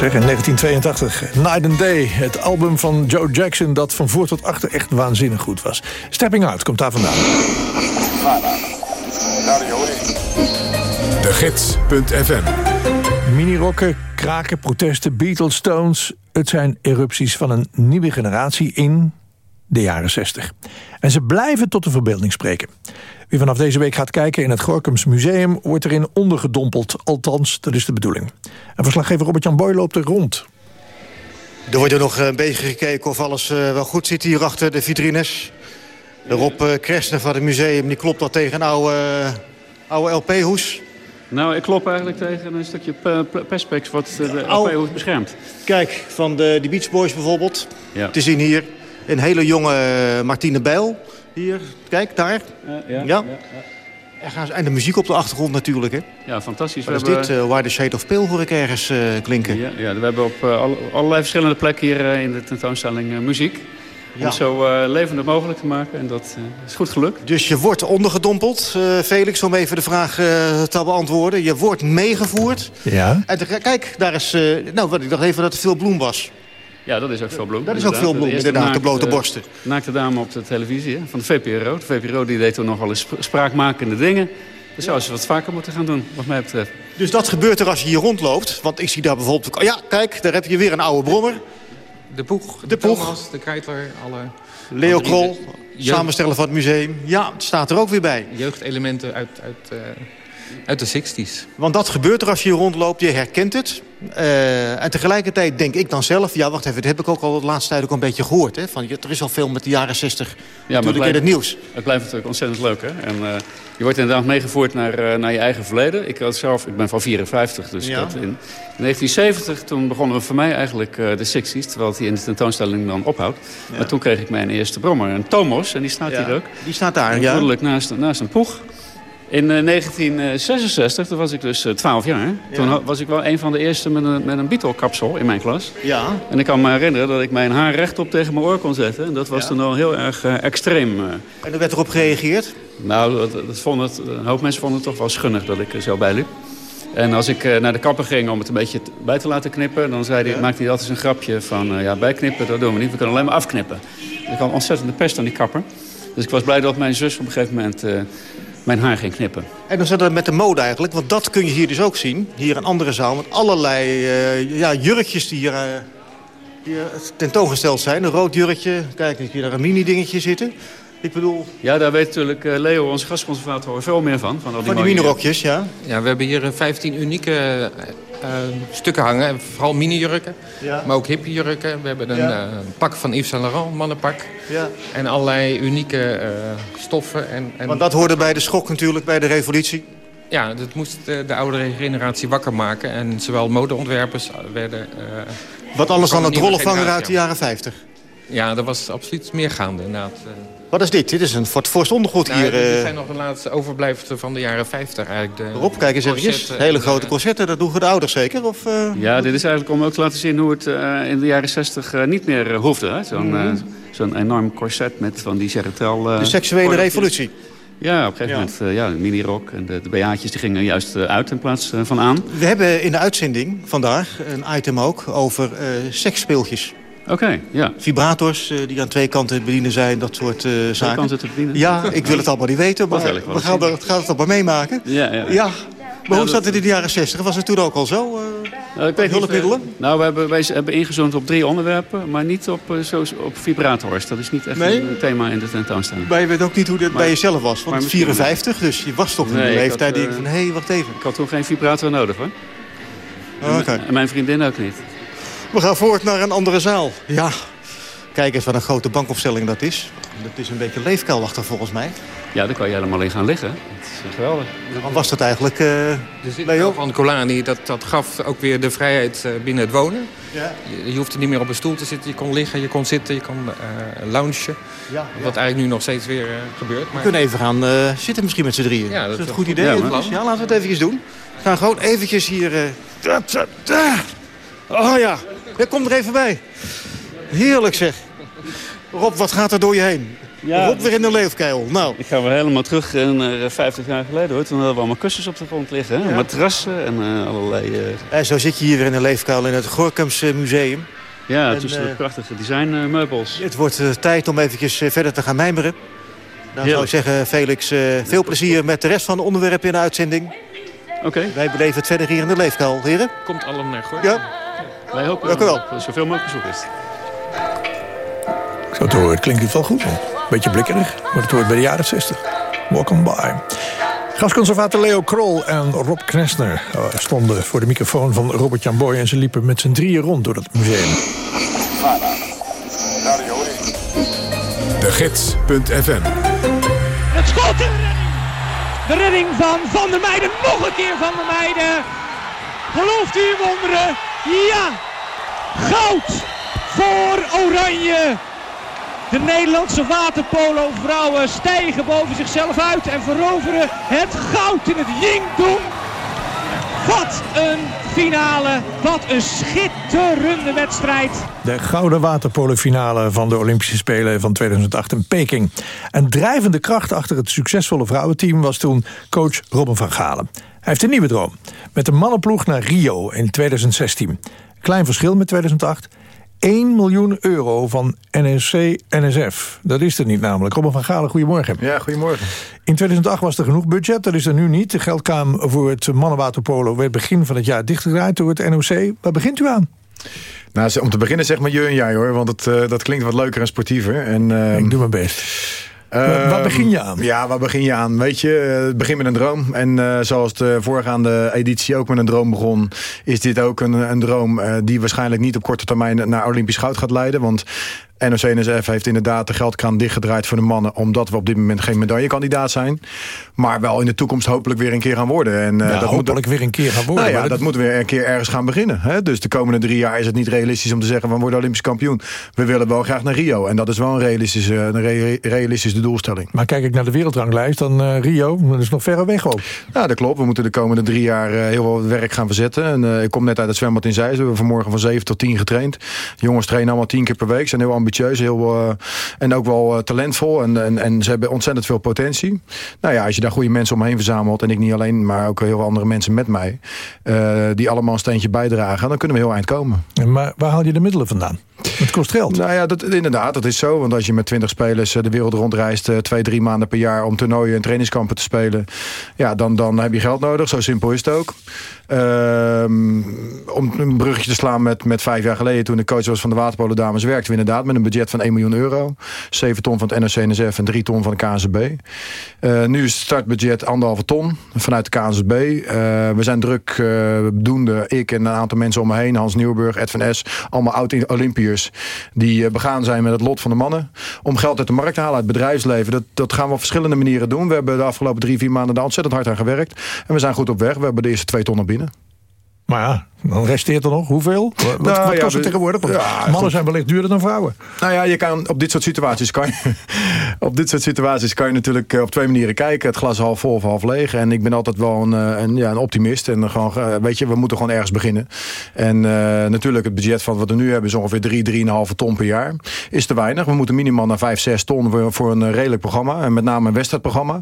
Zeg, in 1982. Night and Day, het album van Joe Jackson... dat van voor tot achter echt waanzinnig goed was. Stepping Out komt daar vandaan. De Gids.fm Minirokken, kraken, protesten, Beatles, Stones... het zijn erupties van een nieuwe generatie in de jaren 60. En ze blijven tot de verbeelding spreken. Wie vanaf deze week gaat kijken in het Gorkums Museum... wordt erin ondergedompeld, althans, dat is de bedoeling. En verslaggever Robert-Jan Boy loopt er rond. Er wordt er nog een beetje gekeken of alles eh, wel goed zit hier achter de vitrines. De Rob uh, Kresner van het museum die klopt dat tegen een oude, oude LP-hoes. Nou, ik klop eigenlijk tegen een stukje perspex wat de LP-hoes beschermt. Kijk, van de, de Beach Boys bijvoorbeeld. Ja. Te zien hier een hele jonge Martine Bijl. Hier, kijk, daar. ja. ja. En, de muziek op de achtergrond natuurlijk, hè? Ja, fantastisch. Wat is hebben... dit? Uh, Why the Shade of Pale hoor ik ergens uh, klinken. Ja, ja, we hebben op uh, allerlei verschillende plekken hier in de tentoonstelling muziek. Om het zo levendig mogelijk te maken. En dat is goed gelukt. Dus je wordt ondergedompeld, Felix, om even de vraag te beantwoorden. Je wordt meegevoerd. Ja. En te, kijk, daar is... nou, wat, ik dacht even dat er veel bloem was. Ja, dat is ook veel bloem. Dat is ook veel bloem, inderdaad, naakte, de blote borsten. Naakte dame op de televisie hè, van de VPRO. De VPRO die deed toen nogal eens spraakmakende dingen. Dus zou ze wat vaker moeten gaan doen, wat mij betreft. Dus dat gebeurt er als je hier rondloopt? Want ik zie daar bijvoorbeeld... Ja, kijk, daar heb je weer een oude brommer. De Poeg, de, de Poeg. Thomas, de Keitler, alle... Leo Krol, samensteller van het museum. Ja, het staat er ook weer bij. Jeugdelementen uit... uit uh, uit de 60s. Want dat gebeurt er als je hier rondloopt, je herkent het. Uh, en tegelijkertijd denk ik dan zelf... ja, wacht even, dat heb ik ook al de laatste tijd ook een beetje gehoord. Hè? Van, er is al veel met de jaren 60 ja, natuurlijk blijft, in het nieuws. Het blijft natuurlijk ontzettend leuk, hè? En uh, je wordt inderdaad meegevoerd naar, uh, naar je eigen verleden. Ik, had zelf, ik ben van 54, dus ja. dat in, in, 1970 toen begonnen we voor mij eigenlijk de 60s... terwijl het hier in de tentoonstelling dan ophoudt. Ja. Maar toen kreeg ik mijn eerste brommer, een Tomos, en die staat hier ook. Die staat daar, ja. naast, naast een poeg. In uh, 1966, toen was ik dus uh, 12 jaar. Ja. Toen was ik wel een van de eerste met een, met een Beatle-kapsel in mijn klas. Ja. En ik kan me herinneren dat ik mijn haar rechtop tegen mijn oor kon zetten. En dat was ja. toen al heel erg uh, extreem. En er werd erop gereageerd? Nou, dat, dat vond het, een hoop mensen vonden het toch wel schunnig dat ik er zo bijliep. En als ik naar de kapper ging om het een beetje bij te laten knippen... dan zei hij, maakte hij altijd een grapje van... ja, bijknippen, dat doen we niet, we kunnen alleen maar afknippen. Ik had ontzettend de pest aan die kapper. Dus ik was blij dat mijn zus op een gegeven moment mijn haar ging knippen. En dan zit er met de mode eigenlijk, want dat kun je hier dus ook zien. Hier een andere zaal met allerlei uh, ja, jurkjes die hier, uh, hier tentoongesteld zijn. Een rood jurkje, kijk, hier daar een mini-dingetje zitten. Ik bedoel... Ja, daar weet natuurlijk uh, Leo, onze gastconservator, veel meer van. Van, al die, van die minirokjes, ja. Ja, we hebben hier 15 unieke stukken hangen. Vooral mini-jurken, ja. maar ook hippie-jurken. We hebben een Ja. pak van Yves Saint Laurent, mannenpak. Ja. En allerlei unieke eh, stoffen. En, en... Want dat hoorde bij de schok natuurlijk, bij de revolutie. Ja, dat moest de, de oudere generatie wakker maken. En zowel modeontwerpers werden... eh, Wat anders dan het rollenvanger uit de jaren 50. Ja, dat was absoluut meer gaande inderdaad. Eh, Wat is dit? Dit is een Fort Forst ondergoed nou, hier. dit eh. zijn nog de laatste overblijfselen van de jaren 50 eigenlijk. De, Rob, kijk eens eventjes. corsetten Hele en, grote eh, corsetten, dat doen de ouders zeker? Of, eh? Ja, dit is eigenlijk om ook te laten zien hoe het uh, in de jaren 60 uh, niet meer uh, hoefde. Zo'n Mhm. uh, zo'n enorm corset met van die serretel... De seksuele revolutie. Ja, op een gegeven Ja. moment, uh, ja, de minirok en de, de BH'tjes die gingen juist uh, uit in plaats uh, van aan. We hebben in de uitzending vandaag een item ook over uh, seksspeeltjes. Oké, okay, ja. Vibrators uh, die aan twee kanten te bedienen zijn, dat soort uh, zaken. kanten te bedienen? Ja, ik wil het allemaal niet weten, maar Dat we gaan, er, gaan het maar meemaken. Ja, ja. ja. Maar hoe zat het in de jaren 60? Was het toen ook al zo? Uh, nou, ik weet hulpmiddelen? Niet, nou, we hebben, wij hebben ingezoomd op drie onderwerpen, maar niet op, zo, op vibrators. Dat is niet echt Nee? een thema in de tentoonstelling. Maar je weet ook niet hoe dit Maar- bij jezelf was. Want misschien- 54, dus je was toch in Nee, die ik leeftijd. die ik van, hé, hey, wacht even. Ik had toen geen vibrator nodig, hoor. Oh, Oké. En mijn vriendin ook niet. We gaan voort naar een andere zaal. Ja, kijk eens wat een grote bankopstelling dat is. Dat is een beetje leefkuilachtig volgens mij. Ja, daar kan je helemaal in gaan liggen. Dat is geweldig. Waarom was dat eigenlijk, uh, De zitkuil van Colani, dat, dat gaf ook weer de vrijheid uh, binnen het wonen. Ja. Je, je hoefde niet meer op een stoel te zitten. Je kon liggen, je kon zitten, je kon uh, loungen. Ja, Wat eigenlijk nu nog steeds weer uh, gebeurt. We kunnen even gaan uh, zitten misschien met z'n drieën. Ja, dat dat is een goed idee. Ja, dus, laten we het eventjes doen. We gaan gewoon eventjes hier... Uh... Oh ja, ja, kom er even bij. Heerlijk zeg. Rob, wat gaat er door je heen? Ja. Rob weer in de leefkeil. Nou. Ik ga weer helemaal terug eh, naar 50 jaar geleden hoor. Toen hadden we allemaal kussens op de grond liggen. Ja. Matrassen en eh, allerlei... eh, En zo zit je hier weer in de leefkuil in het Gorkums eh, Museum. ja, En, tussen de eh, prachtige designmeubels. Het wordt eh, tijd om eventjes eh, verder te gaan mijmeren. Dan zou ik zeggen, Felix, eh, veel plezier met de rest van de onderwerpen in de uitzending. Oké. Wij beleven het verder hier in de leefkuil, heren. Komt allemaal naar goed. Ja. Wij hopen Dank u wel. dat er zoveel mogelijk bezoek is. Zo te horen, het klinkt het wel goed. hè? Beetje blikkerig, maar het hoort bij de jaren 60. Welcome by. Gastconservator Leo Krol en Rob Knesner eh, stonden voor de microfoon van Robert Jan Boy... en ze liepen met z'n drieën rond door het museum. De Gids.fm Het schot! De redding van Van der Meijden. Nog een keer Van der Meijden. Gelooft u in wonderen? Ja! Goud voor Oranje. De Nederlandse waterpolo vrouwen stijgen boven zichzelf uit en veroveren het goud in het Yingdong. Wat een finale. Wat een schitterende wedstrijd. De gouden waterpolofinale van de Olympische Spelen van 2008 in Peking. Een drijvende kracht achter het succesvolle vrouwenteam was toen coach Robin van Galen. Hij heeft een nieuwe droom. Met de mannenploeg naar Rio in 2016. Klein verschil met 2008. 1 miljoen euro van NSC-NSF. Dat is er niet namelijk. Robin van Galen, goedemorgen. Ja, goedemorgen. In 2008 was er genoeg budget, dat is er nu niet. De geldkaam voor het mannenwaterpolo werd begin van het jaar dichtgedraaid door het NOC. Waar begint u aan? Nou, om te beginnen zeg maar je en jij hoor, want het, eh, dat klinkt wat leuker en sportiever. En, ehm, Ik doe mijn best. Waar- waar begin je aan? Ja, waar begin je aan? Weet je, eh, het begint met een droom. En eh, zoals de voorgaande editie ook met een droom begon... is dit ook een, een droom eh, die waarschijnlijk niet op korte termijn... naar Olympisch goud gaat leiden. Want NOC-NSF heeft inderdaad de geldkraan dichtgedraaid voor de mannen... omdat we op dit moment geen medaillekandidaat zijn. Maar wel in de toekomst hopelijk weer een keer gaan worden. En, eh, Ja, dat hopelijk weer een keer gaan worden. Nou ja, dat moeten we een keer ergens gaan beginnen. Hè? Dus de komende drie jaar is het niet realistisch om te zeggen... we worden Olympisch kampioen. We willen wel graag naar Rio. En dat is wel een realistische, een re- realistische doelstelling. Maar kijk ik naar de wereldranglijst, dan eh, Rio, dat is nog verre weg ook. Ja, dat klopt. We moeten de komende drie jaar eh, heel veel werk gaan verzetten. En, ik kom net uit het zwembad in Zeist. We hebben vanmorgen van 7 tot 10 getraind. De jongens trainen allemaal tien keer per week. Zijn heel ambitieus heel, eh, en ook wel eh, talentvol. En, en, en ze hebben ontzettend veel potentie. Nou ja, als je daar goede mensen omheen verzamelt... en ik niet alleen, maar ook heel veel andere mensen met mij... eh, die allemaal een steentje bijdragen... dan kunnen we heel eind komen. Maar waar haal je de middelen vandaan? Het kost geld. Nou ja, dat, inderdaad, dat is zo. Want als je met 20 spelers de wereld rondreist... twee, drie maanden per jaar om toernooien en trainingskampen te spelen... ja, dan, dan heb je geld nodig. Zo simpel is het ook. Ehm, om een bruggetje te slaan met, met vijf jaar geleden... toen de coach was van de waterpolo dames... werkten we inderdaad met een budget van 1 miljoen euro. 7 ton van het NOC-NSF en 3 ton van de KNZB. Eh, nu is het startbudget anderhalve ton vanuit de KNZB. Eh, we zijn druk eh, doende, ik en een aantal mensen om me heen... Hans Nieuwburg, Ed van S, allemaal oud-Olympiërs... die begaan zijn met het lot van de mannen... om geld uit de markt te halen, uit het bedrijfsleven. Dat, dat gaan we op verschillende manieren doen. We hebben de afgelopen drie, vier maanden daar ontzettend hard aan gewerkt. En we zijn goed op weg. We hebben de eerste twee ton naar binnen. Maar ja, dan resteert er nog hoeveel? Wat, wat Nou ja, kost het tegenwoordig? Ja, mannen zijn wellicht duurder dan vrouwen. Nou ja, je kan op dit soort situaties kan je, op dit soort situaties kan je natuurlijk eh, op twee manieren kijken. Het glas half vol of half leeg. En ik ben altijd wel een, eh, een, ja, een optimist. En gewoon, eh, weet je, we moeten gewoon ergens beginnen. En natuurlijk het budget van wat we nu hebben is ongeveer 3, 3,5 ton per jaar. Is te weinig. We moeten minimaal naar 5, 6 ton voor, voor een redelijk programma. En met name een wedstrijdprogramma.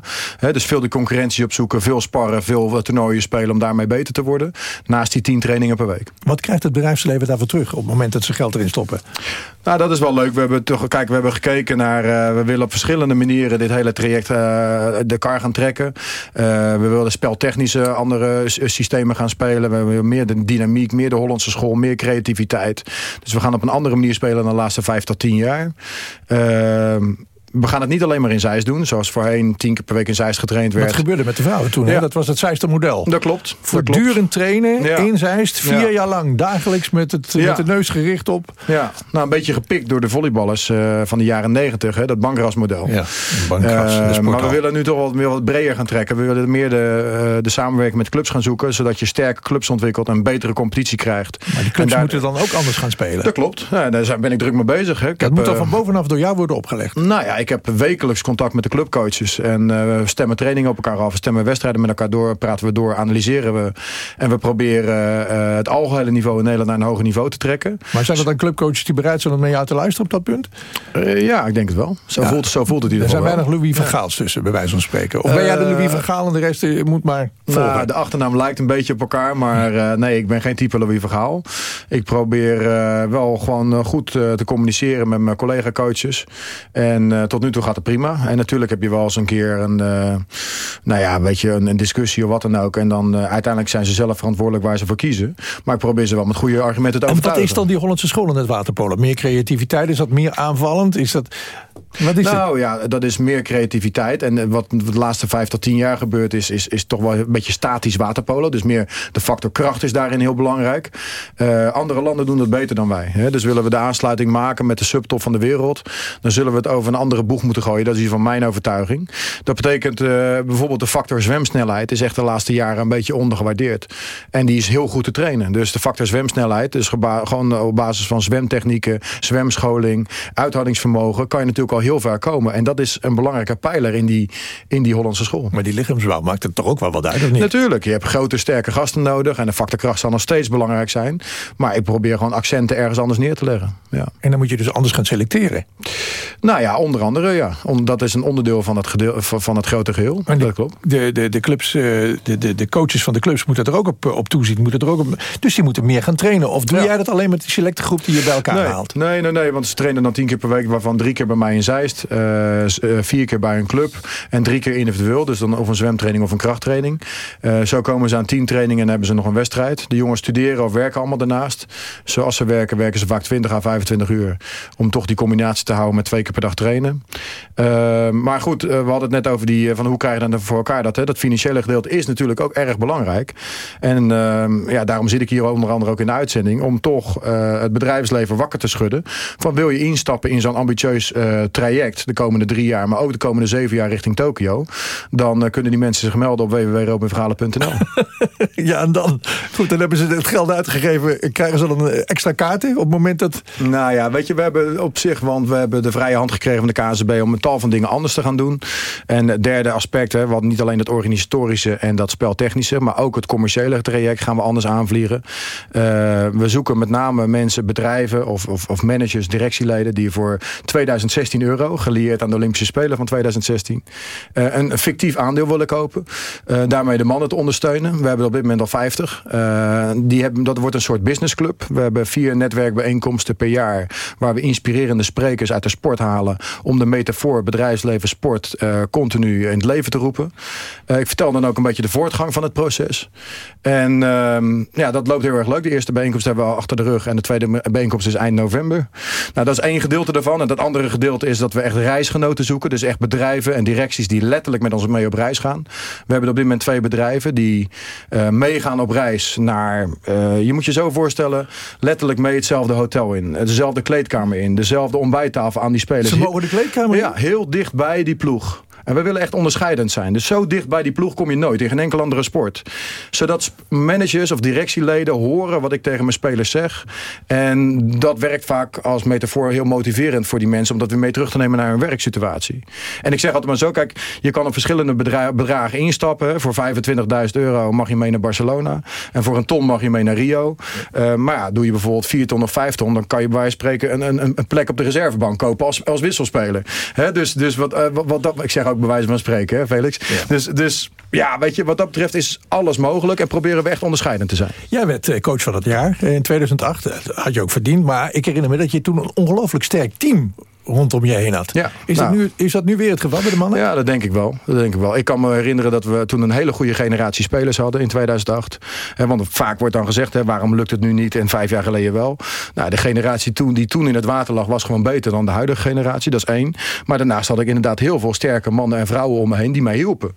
Dus veel de concurrentie opzoeken, veel sparren, veel toernooien spelen om daarmee beter te worden. Naast die 10 trainingen per week. Wat krijgt het bedrijfsleven daarvoor terug op het moment dat ze geld erin stoppen? Nou, dat is wel leuk. We hebben, toch, kijk, we hebben gekeken naar... eh, we willen op verschillende manieren dit hele traject eh, de kar gaan trekken. Eh, we willen speltechnische andere systemen gaan spelen. We hebben meer de dynamiek, meer de Hollandse school, meer creativiteit. Dus we gaan op een andere manier spelen dan de laatste vijf tot tien jaar. We gaan het niet alleen maar in Zeist doen. Zoals voorheen tien keer per week in Zeist getraind werd. Wat gebeurde met de vrouwen toen? Ja. Dat was het Zeiste model. Dat klopt. Voortdurend trainen, Ja. in Zeist, vier Ja. jaar lang. Dagelijks met, het, met de neus gericht op. Ja, nou een beetje gepikt door de volleyballers eh, van de jaren negentig, hè, dat bankrasmodel. Ja, bankras, sporthal. maar we willen nu toch wat meer wat breder gaan trekken. We willen meer de, eh, de samenwerking met clubs gaan zoeken, zodat je sterke clubs ontwikkelt en een betere competitie krijgt. Maar die clubs moeten dan ook anders gaan spelen. Dat klopt. Daar ben ik druk mee bezig. Hè. Ik Dat heb, moet dan van bovenaf door jou worden opgelegd. nou ja, ik heb wekelijks contact met de clubcoaches. En uh, we stemmen trainingen op elkaar af. We stemmen wedstrijden met elkaar door. Praten we door, analyseren we. En we proberen uh, het algehele niveau in Nederland naar een hoger niveau te trekken. Maar zijn er dan clubcoaches die bereid zijn om mee jou te luisteren op dat punt? Uh, ja, ik denk het wel. Zo, ja. voelt, zo voelt het in Er zijn weinig Louis van Gaals tussen, bij wijze van spreken. Of ben jij de Louis van Gaal en de rest moet maar volgen? Nou, de achternaam lijkt een beetje op elkaar. Maar nee, ik ben geen type Louis van Gaal. Ik probeer wel gewoon goed te communiceren met mijn collega-coaches. En tot nu toe gaat het prima. En natuurlijk heb je wel eens een keer een, nou ja, weet je, een, een, discussie of wat dan ook. En dan uiteindelijk zijn ze zelf verantwoordelijk waar ze voor kiezen. Maar ik probeer ze wel met goede argumenten te overtuigen. En wat is dan die Hollandse school in het waterpolo? Meer creativiteit? Is dat meer aanvallend? Is dat... Wat is nou het? ja, dat is meer creativiteit. En wat de laatste vijf tot tien jaar gebeurd is, is, is toch wel een beetje statisch waterpolo. Dus meer de factor kracht is daarin heel belangrijk. Uh, andere landen doen dat beter dan wij. Hè? Dus willen we de aansluiting maken met de subtop van de wereld, dan zullen we het over een andere boeg moeten gooien. Dat is hier van mijn overtuiging. Dat betekent uh, bijvoorbeeld de factor zwemsnelheid is echt de laatste jaren een beetje ondergewaardeerd. En die is heel goed te trainen. Dus de factor zwemsnelheid, dus gewoon op basis van zwemtechnieken, zwemscholing, uithoudingsvermogen, kan je natuurlijk al heel ver komen. En dat is een belangrijke pijler in die, in die Hollandse school. Maar die lichaamsbouw maakt het toch ook wel wat uit, of niet? Natuurlijk. Je hebt grote, sterke gasten nodig. En de factor kracht zal nog steeds belangrijk zijn. Maar ik probeer gewoon accenten ergens anders neer te leggen. Ja. En dan moet je dus anders gaan selecteren? Nou ja, onder andere, ja. Dat is een onderdeel van het, gedeel, van het grote geheel. Maar dat klopt. De, de, de, clubs, de, de, de coaches van de clubs moeten er ook op, op toezien. Moeten er ook op, dus die moeten meer gaan trainen. Of doe Ja. jij dat alleen met die selecte groep die je bij elkaar nee, haalt? Nee, nee, nee, want ze trainen dan tien keer per week, waarvan drie keer bij mij in Eh, eh, vier keer bij een club en drie keer individueel. Dus dan of een zwemtraining of een krachttraining. Eh, zo komen ze aan tien trainingen en hebben ze nog een wedstrijd. De jongens studeren of werken allemaal daarnaast. Zoals ze werken, werken ze vaak 20 à 25 uur. Om toch die combinatie te houden met twee keer per dag trainen. Maar goed, we hadden het net over die, van hoe krijg je dan voor elkaar dat. Hè? Dat financiële gedeelte is natuurlijk ook erg belangrijk. En ehm, ja, daarom zit ik hier onder andere ook in de uitzending. Om toch het bedrijfsleven wakker te schudden. Van wil je instappen in zo'n ambitieus eh, traject de komende drie jaar. Maar ook de komende zeven jaar richting Tokio. Dan eh, kunnen die mensen zich melden op www.robinverhalen.nl. Ja, en dan, goed, dan hebben ze het geld uitgegeven. Krijgen ze dan eh, extra kaarten op het moment dat... Nou ja, weet je, we hebben op zich, want we hebben de vrije hand gekregen van de KNZB om een tal van dingen anders te gaan doen. En het derde aspect, hè, wat niet alleen het organisatorische en dat speltechnische, maar ook het commerciële traject gaan we anders aanvliegen. Eh, we zoeken met name mensen, bedrijven of, of, of managers, directieleden die voor 2016 euro, gelieerd aan de Olympische Spelen van 2016, eh, een fictief aandeel willen kopen. Eh, daarmee de mannen te ondersteunen. We hebben op dit moment al 50. Eh, die hebben, dat wordt een soort businessclub. We hebben vier netwerkbijeenkomsten per jaar waar we inspirerende sprekers uit de sport halen om de metafoor bedrijfsleven sport continu in het leven te roepen. Ik vertel dan ook een beetje de voortgang van het proces. En ehm, ja, dat loopt heel erg leuk. De eerste bijeenkomst hebben we al achter de rug en de tweede bijeenkomst is eind november. Nou, dat is één gedeelte daarvan. En dat andere gedeelte is dat we echt reisgenoten zoeken. Dus echt bedrijven en directies die letterlijk met ons mee op reis gaan. We hebben op dit moment twee bedrijven die eh, meegaan op reis naar... eh, je moet je zo voorstellen, letterlijk mee hetzelfde hotel in. Dezelfde kleedkamer in. Dezelfde ontbijttafel aan die spelers. Ze mogen de kleedkamer in? Ja, heel dicht bij die ploeg. En we willen echt onderscheidend zijn. Dus zo dicht bij die ploeg kom je nooit in geen enkel andere sport. Zodat managers of directieleden horen wat ik tegen mijn spelers zeg. En dat werkt vaak als metafoor heel motiverend voor die mensen. Om dat weer mee terug te nemen naar hun werksituatie. En ik zeg altijd maar zo, kijk, je kan op verschillende bedra- bedragen instappen. Voor 25.000 euro mag je mee naar Barcelona. En voor een ton mag je mee naar Rio. Eh, maar ja, doe je bijvoorbeeld 4 ton of 5 ton... dan kan je bij wijze van spreken een, een, een plek op de reservebank kopen als, als wisselspeler. Dus dus wat, eh, wat, ik zeg ook bij wijze van spreken, hè, Felix. Dus, dus ja, weet je, wat dat betreft is alles mogelijk... en proberen we echt onderscheidend te zijn. Jij werd eh, coach van het jaar in 2008. Dat had je ook verdiend. Maar ik herinner me dat je toen een ongelooflijk sterk team rondom je heen had. Ja, is, dat nou. nu, is dat nu weer het geval bij de mannen? Ja, dat denk ik wel. Dat denk ik wel. Ik kan me herinneren dat we toen een hele goede generatie spelers hadden in 2008. Hè, want vaak wordt dan gezegd, waarom lukt het nu niet en vijf jaar geleden wel? Nou, de generatie toen, die toen in het water lag was gewoon beter dan de huidige generatie. Dat is één. Maar daarnaast had ik inderdaad heel veel sterke mannen en vrouwen om me heen die mij hielpen.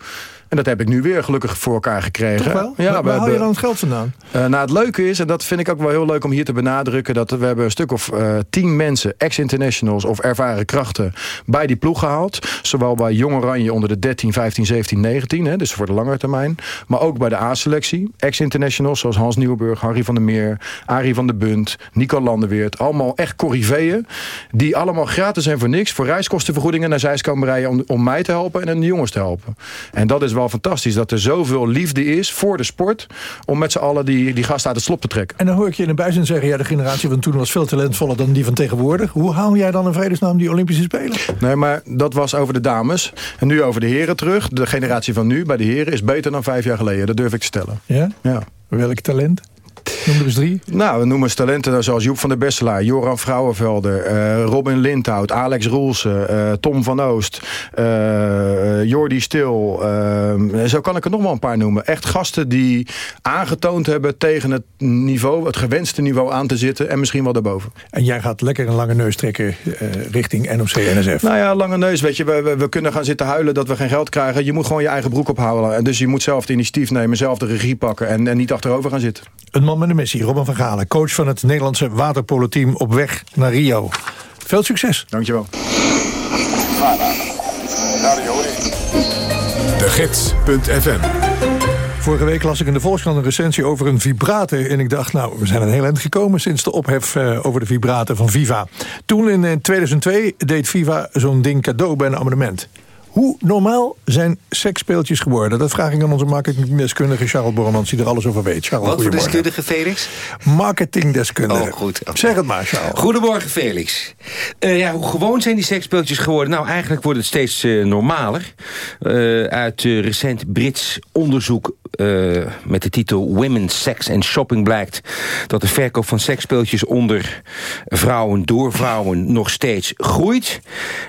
En dat heb ik nu weer gelukkig voor elkaar gekregen. Toch wel? Ja, waar, we waar haal je dan het geld vandaan? Eh, nou, het leuke is, en dat vind ik ook wel heel leuk om hier te benadrukken... dat we hebben een stuk of eh, tien mensen, ex-internationals of ervaren krachten... bij die ploeg gehaald. Zowel bij Jong Oranje onder de 13, 15, 17, 19, hè, dus voor de langere termijn. Maar ook bij de A-selectie. Ex-internationals zoals Hans Nieuwburg, Harry van der Meer... Arie van der Bunt, Nico Landerweert. Allemaal echt corriveeën. Die allemaal gratis en voor niks... voor reiskostenvergoedingen naar Zeist komen rijden... Om, om mij te helpen en de jongens te helpen. En dat is wel fantastisch. Dat er zoveel liefde is voor de sport... om met z'n allen die, die gasten uit het slop te trekken. En dan hoor ik je in de buizin zeggen... ja, de generatie van toen was veel talentvoller dan die van tegenwoordig. Hoe haal jij dan in vredesnaam die Olympische Spelen? Nee, maar dat was over de dames. En nu over de heren terug. De generatie van nu bij de heren is beter dan vijf jaar geleden. Dat durf ik te stellen. Ja? Ja. Welk talent? Noem er eens drie. Nou, we noemen eens talenten zoals Joep van der Besselaar... Joran Vrouwenvelder, eh, Robin Lindhout, Alex Roelsen... eh, Tom van Oost, eh, Jordi Stil. zo kan ik er nog wel een paar noemen. Echt gasten die aangetoond hebben tegen het niveau... het gewenste niveau aan te zitten en misschien wel daarboven. En jij gaat lekker een lange neus trekken richting NOC-NSF. Nou ja, lange neus, weet je. We, we, we kunnen gaan zitten huilen dat we geen geld krijgen. Je moet gewoon je eigen broek ophouden. En dus je moet zelf het initiatief nemen, zelf de regie pakken... en, en niet achterover gaan zitten. Een man met een missie, Robin van Galen. Coach van het Nederlandse waterpoloteam op weg naar Rio. Veel succes. Dankjewel. De Gids.fm Vorige week las ik in de Volkskrant een recensie over een vibrator. En ik dacht, nou, we zijn een heel eind gekomen sinds de ophef eh, over de vibrator van Viva. Toen in eh, 2002 deed Viva zo'n ding cadeau bij een abonnement. Hoe normaal zijn seksspeeltjes geworden? Dat vraag ik aan onze marketingdeskundige Charles Borremans... die er alles over weet. Charles, Wat voor deskundige, Felix? Marketingdeskundige. Oh, goed. Zeg het maar, Charles. Goedemorgen, Felix. Eh, ja, hoe gewoon zijn die seksspeeltjes geworden? Nou, eigenlijk wordt het steeds eh, normaler. Eh, uit recent Brits onderzoek eh, met de titel Women's Sex and Shopping blijkt... dat de verkoop van seksspeeltjes onder vrouwen door vrouwen nog steeds groeit.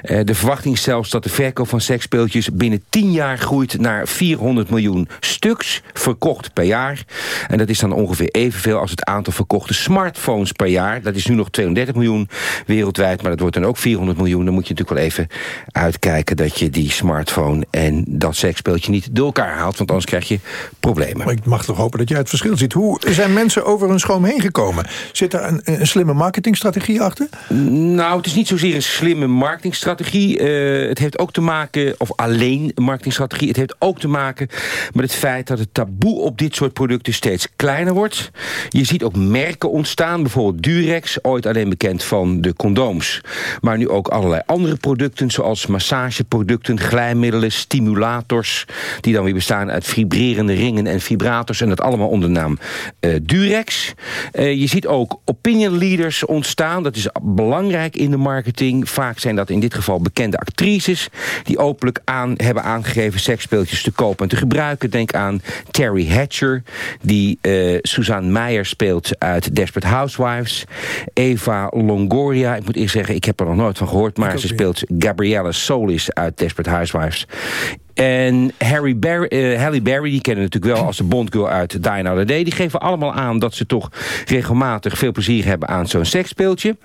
Eh, de verwachting zelfs dat de verkoop van seksspeeltjes binnen 10 jaar groeit naar 400 miljoen stuks verkocht per jaar. En dat is dan ongeveer evenveel als het aantal verkochte smartphones per jaar. Dat is nu nog 230 miljoen wereldwijd, maar dat wordt dan ook 400 miljoen. Dan moet je natuurlijk wel even uitkijken dat je die smartphone en dat seksspeeltje niet door elkaar haalt, want anders krijg je problemen. Maar ik mag toch hopen dat jij het verschil ziet. Hoe zijn mensen over hun schoom heen gekomen? Zit daar een, een slimme marketingstrategie achter? Nou, het is niet zozeer een slimme marketingstrategie. Eh, het heeft ook te maken, of alleen een marketingstrategie... het heeft ook te maken met het feit dat het taboe op dit soort producten steeds kleiner wordt. Je ziet ook merken ontstaan, bijvoorbeeld Durex... ooit alleen bekend van de condooms. Maar nu ook allerlei andere producten... zoals massageproducten, glijmiddelen, stimulators... die dan weer bestaan uit vibrerende ringen en vibrators... en dat allemaal onder de naam eh, Durex. Eh, je ziet ook opinion leaders ontstaan. Dat is belangrijk in de marketing. Vaak zijn dat in dit geval bekende actrices... die openlijk aan, hebben aangegeven seksspeeltjes te kopen en te gebruiken. Denk aan Terry Hatcher, die eh, Suzanne Meijer speelt uit Desperate Housewives. Eva Longoria, ik moet eerst zeggen, ik heb er nog nooit van gehoord... maar ze speelt Gabriella Solis uit Desperate Housewives. En Harry Barry, eh, Halle Berry, die kennen natuurlijk wel als de Bondgirl uit Die Another Day. Die geven allemaal aan dat ze toch regelmatig veel plezier hebben aan zo'n seksspeeltje.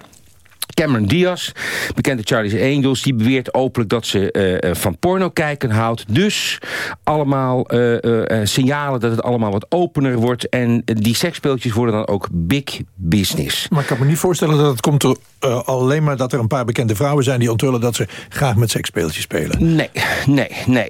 Cameron Diaz, bekende Charlie's Angels... die beweert openlijk dat ze eh, eh, van porno kijken houdt. Dus allemaal eh, signalen dat het allemaal wat opener wordt. En die seksspeeltjes worden dan ook big business. Maar ik kan me niet voorstellen dat het komt door eh, alleen maar dat er een paar bekende vrouwen zijn... die onthullen dat ze graag met seksspeeltjes spelen. Nee, nee, nee.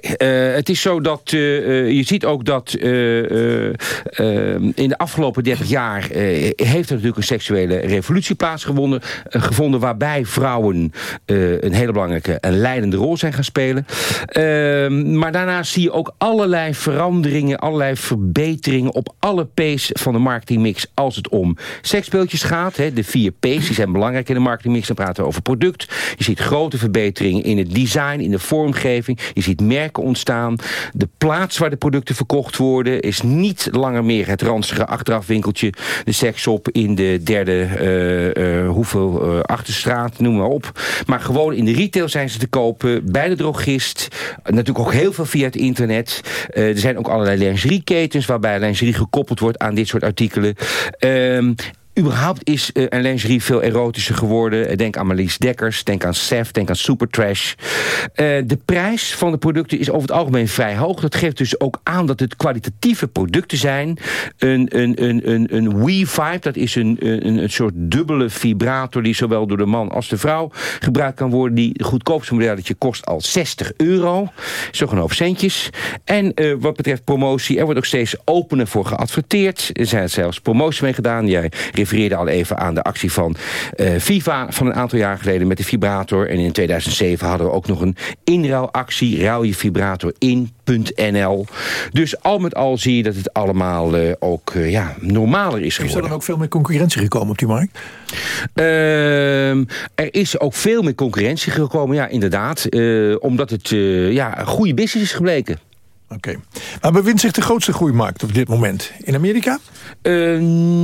Het is zo dat je ziet ook dat eh, eh, eh, in de afgelopen 30 jaar... heeft er natuurlijk een seksuele revolutie plaatsgevonden... eh, waarbij vrouwen eh, een hele belangrijke en leidende rol zijn gaan spelen. Ehm, maar daarnaast zie je ook allerlei veranderingen, allerlei verbeteringen... op alle P's van de marketingmix als het om seksspeeltjes gaat. Hè. De vier P's die zijn belangrijk in de marketingmix. Dan praten we over product. Je ziet grote verbeteringen in het design, in de vormgeving. Je ziet merken ontstaan. De plaats waar de producten verkocht worden... is niet langer meer het ranzige achterafwinkeltje. De seksshop in de derde, eh, hoeveel, eh, achterstraat, noem maar op. Maar gewoon in de retail zijn ze te kopen. Bij de drogist. Natuurlijk ook heel veel via het internet. Eh, er zijn ook allerlei lingerieketens... waarbij lingerie gekoppeld wordt aan dit soort artikelen. Ehm, überhaupt is uh, een lingerie veel erotischer geworden. Denk aan Marlies Dekkers, denk aan Sef, denk aan Supertrash. Uh, de prijs van de producten is over het algemeen vrij hoog. Dat geeft dus ook aan dat het kwalitatieve producten zijn. Een, een, een, een, een Wii-Vibe, dat is een, een, een soort dubbele vibrator... die zowel door de man als de vrouw gebruikt kan worden. Die goedkoopste modelletje kost al 60 euro. Zo'n hoop centjes. En wat betreft promotie, er wordt ook steeds opener voor geadverteerd. Er zijn zelfs promoties mee gedaan. Jij refereerde al even aan de actie van uh, FIFA van een aantal jaar geleden met de vibrator. En in 2007 hadden we ook nog een inruilactie. Ruil je vibrator in.nl. Dus al met al zie je dat het allemaal uh, ook uh, ja, normaler is geworden. Is er dan ook veel meer concurrentie gekomen op die markt? Uh, er is ook veel meer concurrentie gekomen, ja, inderdaad. Omdat het ja, een goede business is gebleken. Oké. Okay. Maar bevindt zich de grootste groeimarkt op dit moment? In Amerika? Uh,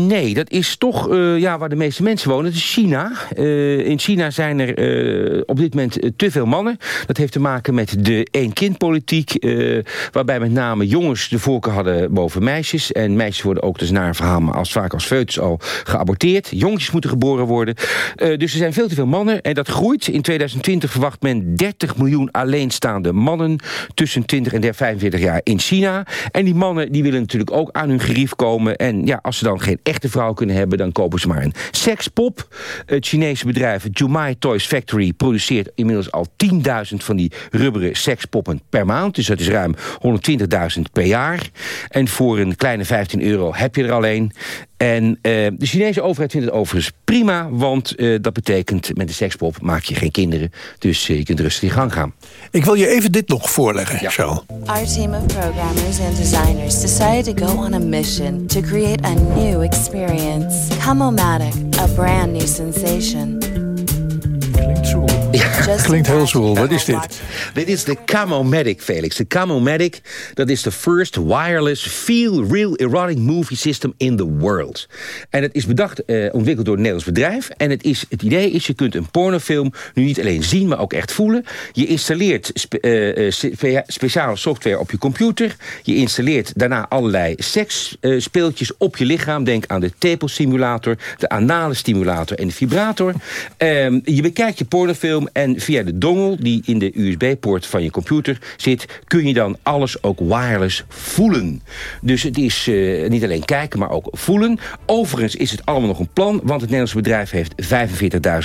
nee, dat is toch uh, ja, waar de meeste mensen wonen. Dat is China. Uh, in China zijn er op dit moment te veel mannen. Dat heeft te maken met de één-kind-politiek. waarbij met name jongens de voorkeur hadden boven meisjes. En meisjes worden ook, dus naar een verhaal, maar als, vaak als foetus al geaborteerd. Jongetjes moeten geboren worden. dus er zijn veel te veel mannen. En dat groeit. In 2020 verwacht men 30 miljoen alleenstaande mannen... tussen 20 en 45 jaar in China. En die mannen die willen natuurlijk ook aan hun gerief komen. En ja, als ze dan geen echte vrouw kunnen hebben... dan kopen ze maar een sekspop. Het Chinese bedrijf Jumai Toys Factory... produceert inmiddels al 10.000 van die rubberen sekspoppen per maand. Dus dat is ruim 120.000 per jaar. En voor een kleine 15 euro heb je er alleen. En uh, de Chinese overheid vindt het overigens prima... want uh, dat betekent met de sekspop maak je geen kinderen. Dus uh, je kunt rustig in gang gaan. Ik wil je even dit nog voorleggen, ja. Charles. Our team of programmers and designers decided to go on a mission... to create a new experience. Camomatic, a brand new sensation. Klinkt heel zoel. Wat is dit? Dit is de Camomatic, Felix. De Camomatic, dat is de first wireless feel real erotic movie system in the world. En het is bedacht, uh, ontwikkeld door een Nederlands bedrijf. En het, is, het idee is, je kunt een pornofilm nu niet alleen zien, maar ook echt voelen. Je installeert spe, uh, spe, speciale software op je computer. Je installeert daarna allerlei seksspeeltjes uh, op je lichaam. Denk aan de tepelsimulator, de anale stimulator en de vibrator. Um, je bekijkt je pornofilm en via de dongel die in de USB-poort van je computer zit... kun je dan alles ook wireless voelen. Dus het is uh, niet alleen kijken, maar ook voelen. Overigens is het allemaal nog een plan... want het Nederlandse bedrijf heeft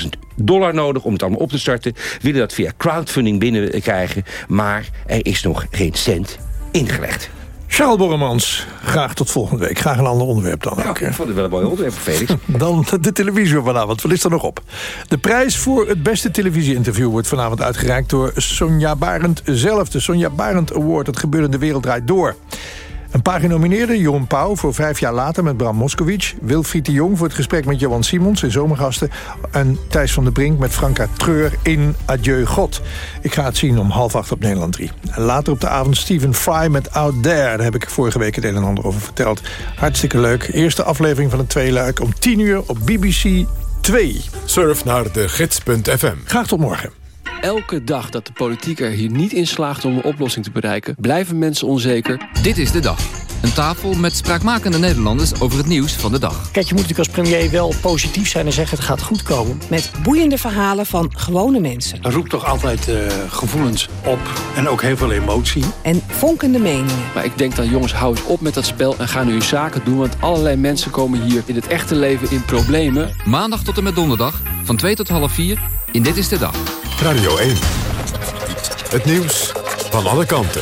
45.000 dollar nodig om het allemaal op te starten. Willen dat via crowdfunding binnenkrijgen, maar er is nog geen cent ingelegd. Charles Borremans, graag tot volgende week. Graag een ander onderwerp dan. Ja, ik vond het wel een mooi onderwerp, Felix. dan de televisie vanavond. Wat is er nog op? De prijs voor het beste televisieinterview wordt vanavond uitgereikt... door Sonja Barend zelf. De Sonja Barend Award. Het gebeurde in de wereld draait door. Een paar genomineerden, Jeroen Pauw voor vijf jaar later met Bram Moskowitz... Wilfried de Jong voor het gesprek met Johan Simons in Zomergasten... en Thijs van der Brink met Franka Treur in Adieu God. Ik ga het zien om half acht op Nederland 3. En later op de avond Stephen Fry met Out There. Daar heb ik vorige week het een en ander over verteld. Hartstikke leuk. Eerste aflevering van het tweeluik om 10 uur op BBC 2. Surf naar de gids.fm. Graag tot morgen. Elke dag dat de politiek er hier niet in slaagt om een oplossing te bereiken... blijven mensen onzeker. Dit is de dag. Een tafel met spraakmakende Nederlanders over het nieuws van de dag. Kijk, je moet natuurlijk als premier wel positief zijn en zeggen het gaat goed komen. Met boeiende verhalen van gewone mensen. Dat roept toch altijd uh, gevoelens op en ook heel veel emotie. En vonkende meningen. Maar ik denk dan jongens, hou eens op met dat spel en ga nu je zaken doen. Want allerlei mensen komen hier in het echte leven in problemen. Maandag tot en met donderdag, van 2 tot half 4, in Dit is de Dag. Radio 1. Het nieuws van alle kanten.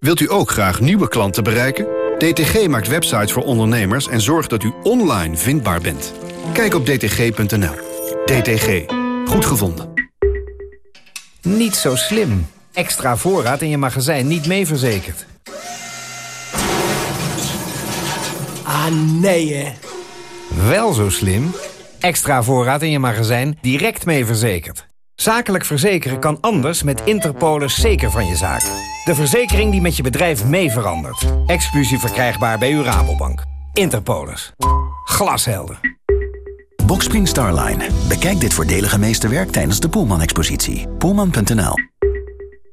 Wilt u ook graag nieuwe klanten bereiken? DTG maakt websites voor ondernemers en zorgt dat u online vindbaar bent. Kijk op dtg.nl. DTG. Goed gevonden. Niet zo slim. Extra voorraad in je magazijn niet mee verzekerd. Ah, nee hè. Wel zo slim. Extra voorraad in je magazijn direct mee verzekerd. Zakelijk verzekeren kan anders met Interpolis zeker van je zaak. De verzekering die met je bedrijf mee verandert. Exclusief verkrijgbaar bij uw Rabobank. Interpolis. Glashelder. Boxspring Starline. Bekijk dit voordelige meesterwerk tijdens de Poelman-expositie. Poelman.nl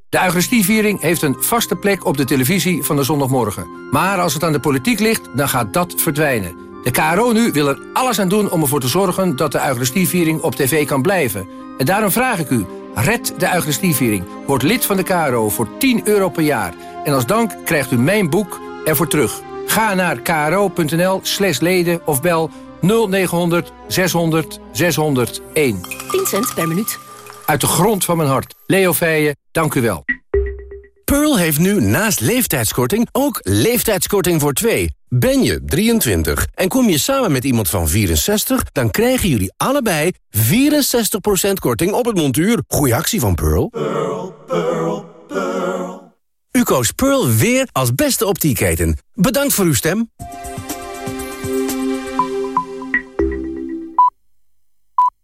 De Eucharistieviering heeft een vaste plek op de televisie van de zondagmorgen. Maar als het aan de politiek ligt, dan gaat dat verdwijnen. De KRO nu wil er alles aan doen om ervoor te zorgen... dat de Eucharistieviering op tv kan blijven. En daarom vraag ik u, red de Eucharistieviering. Word lid van de KRO voor 10 euro per jaar. En als dank krijgt u mijn boek ervoor terug. Ga naar kro.nl slash leden of bel 0900 600 601. 10 cent per minuut. Uit de grond van mijn hart. Leo Feijen, dank u wel. Pearl heeft nu naast leeftijdskorting ook leeftijdskorting voor twee. Ben je 23 en kom je samen met iemand van 64... dan krijgen jullie allebei 64% korting op het montuur. Goeie actie van Pearl. Pearl, Pearl, Pearl. U koos Pearl weer als beste optieketen. Bedankt voor uw stem.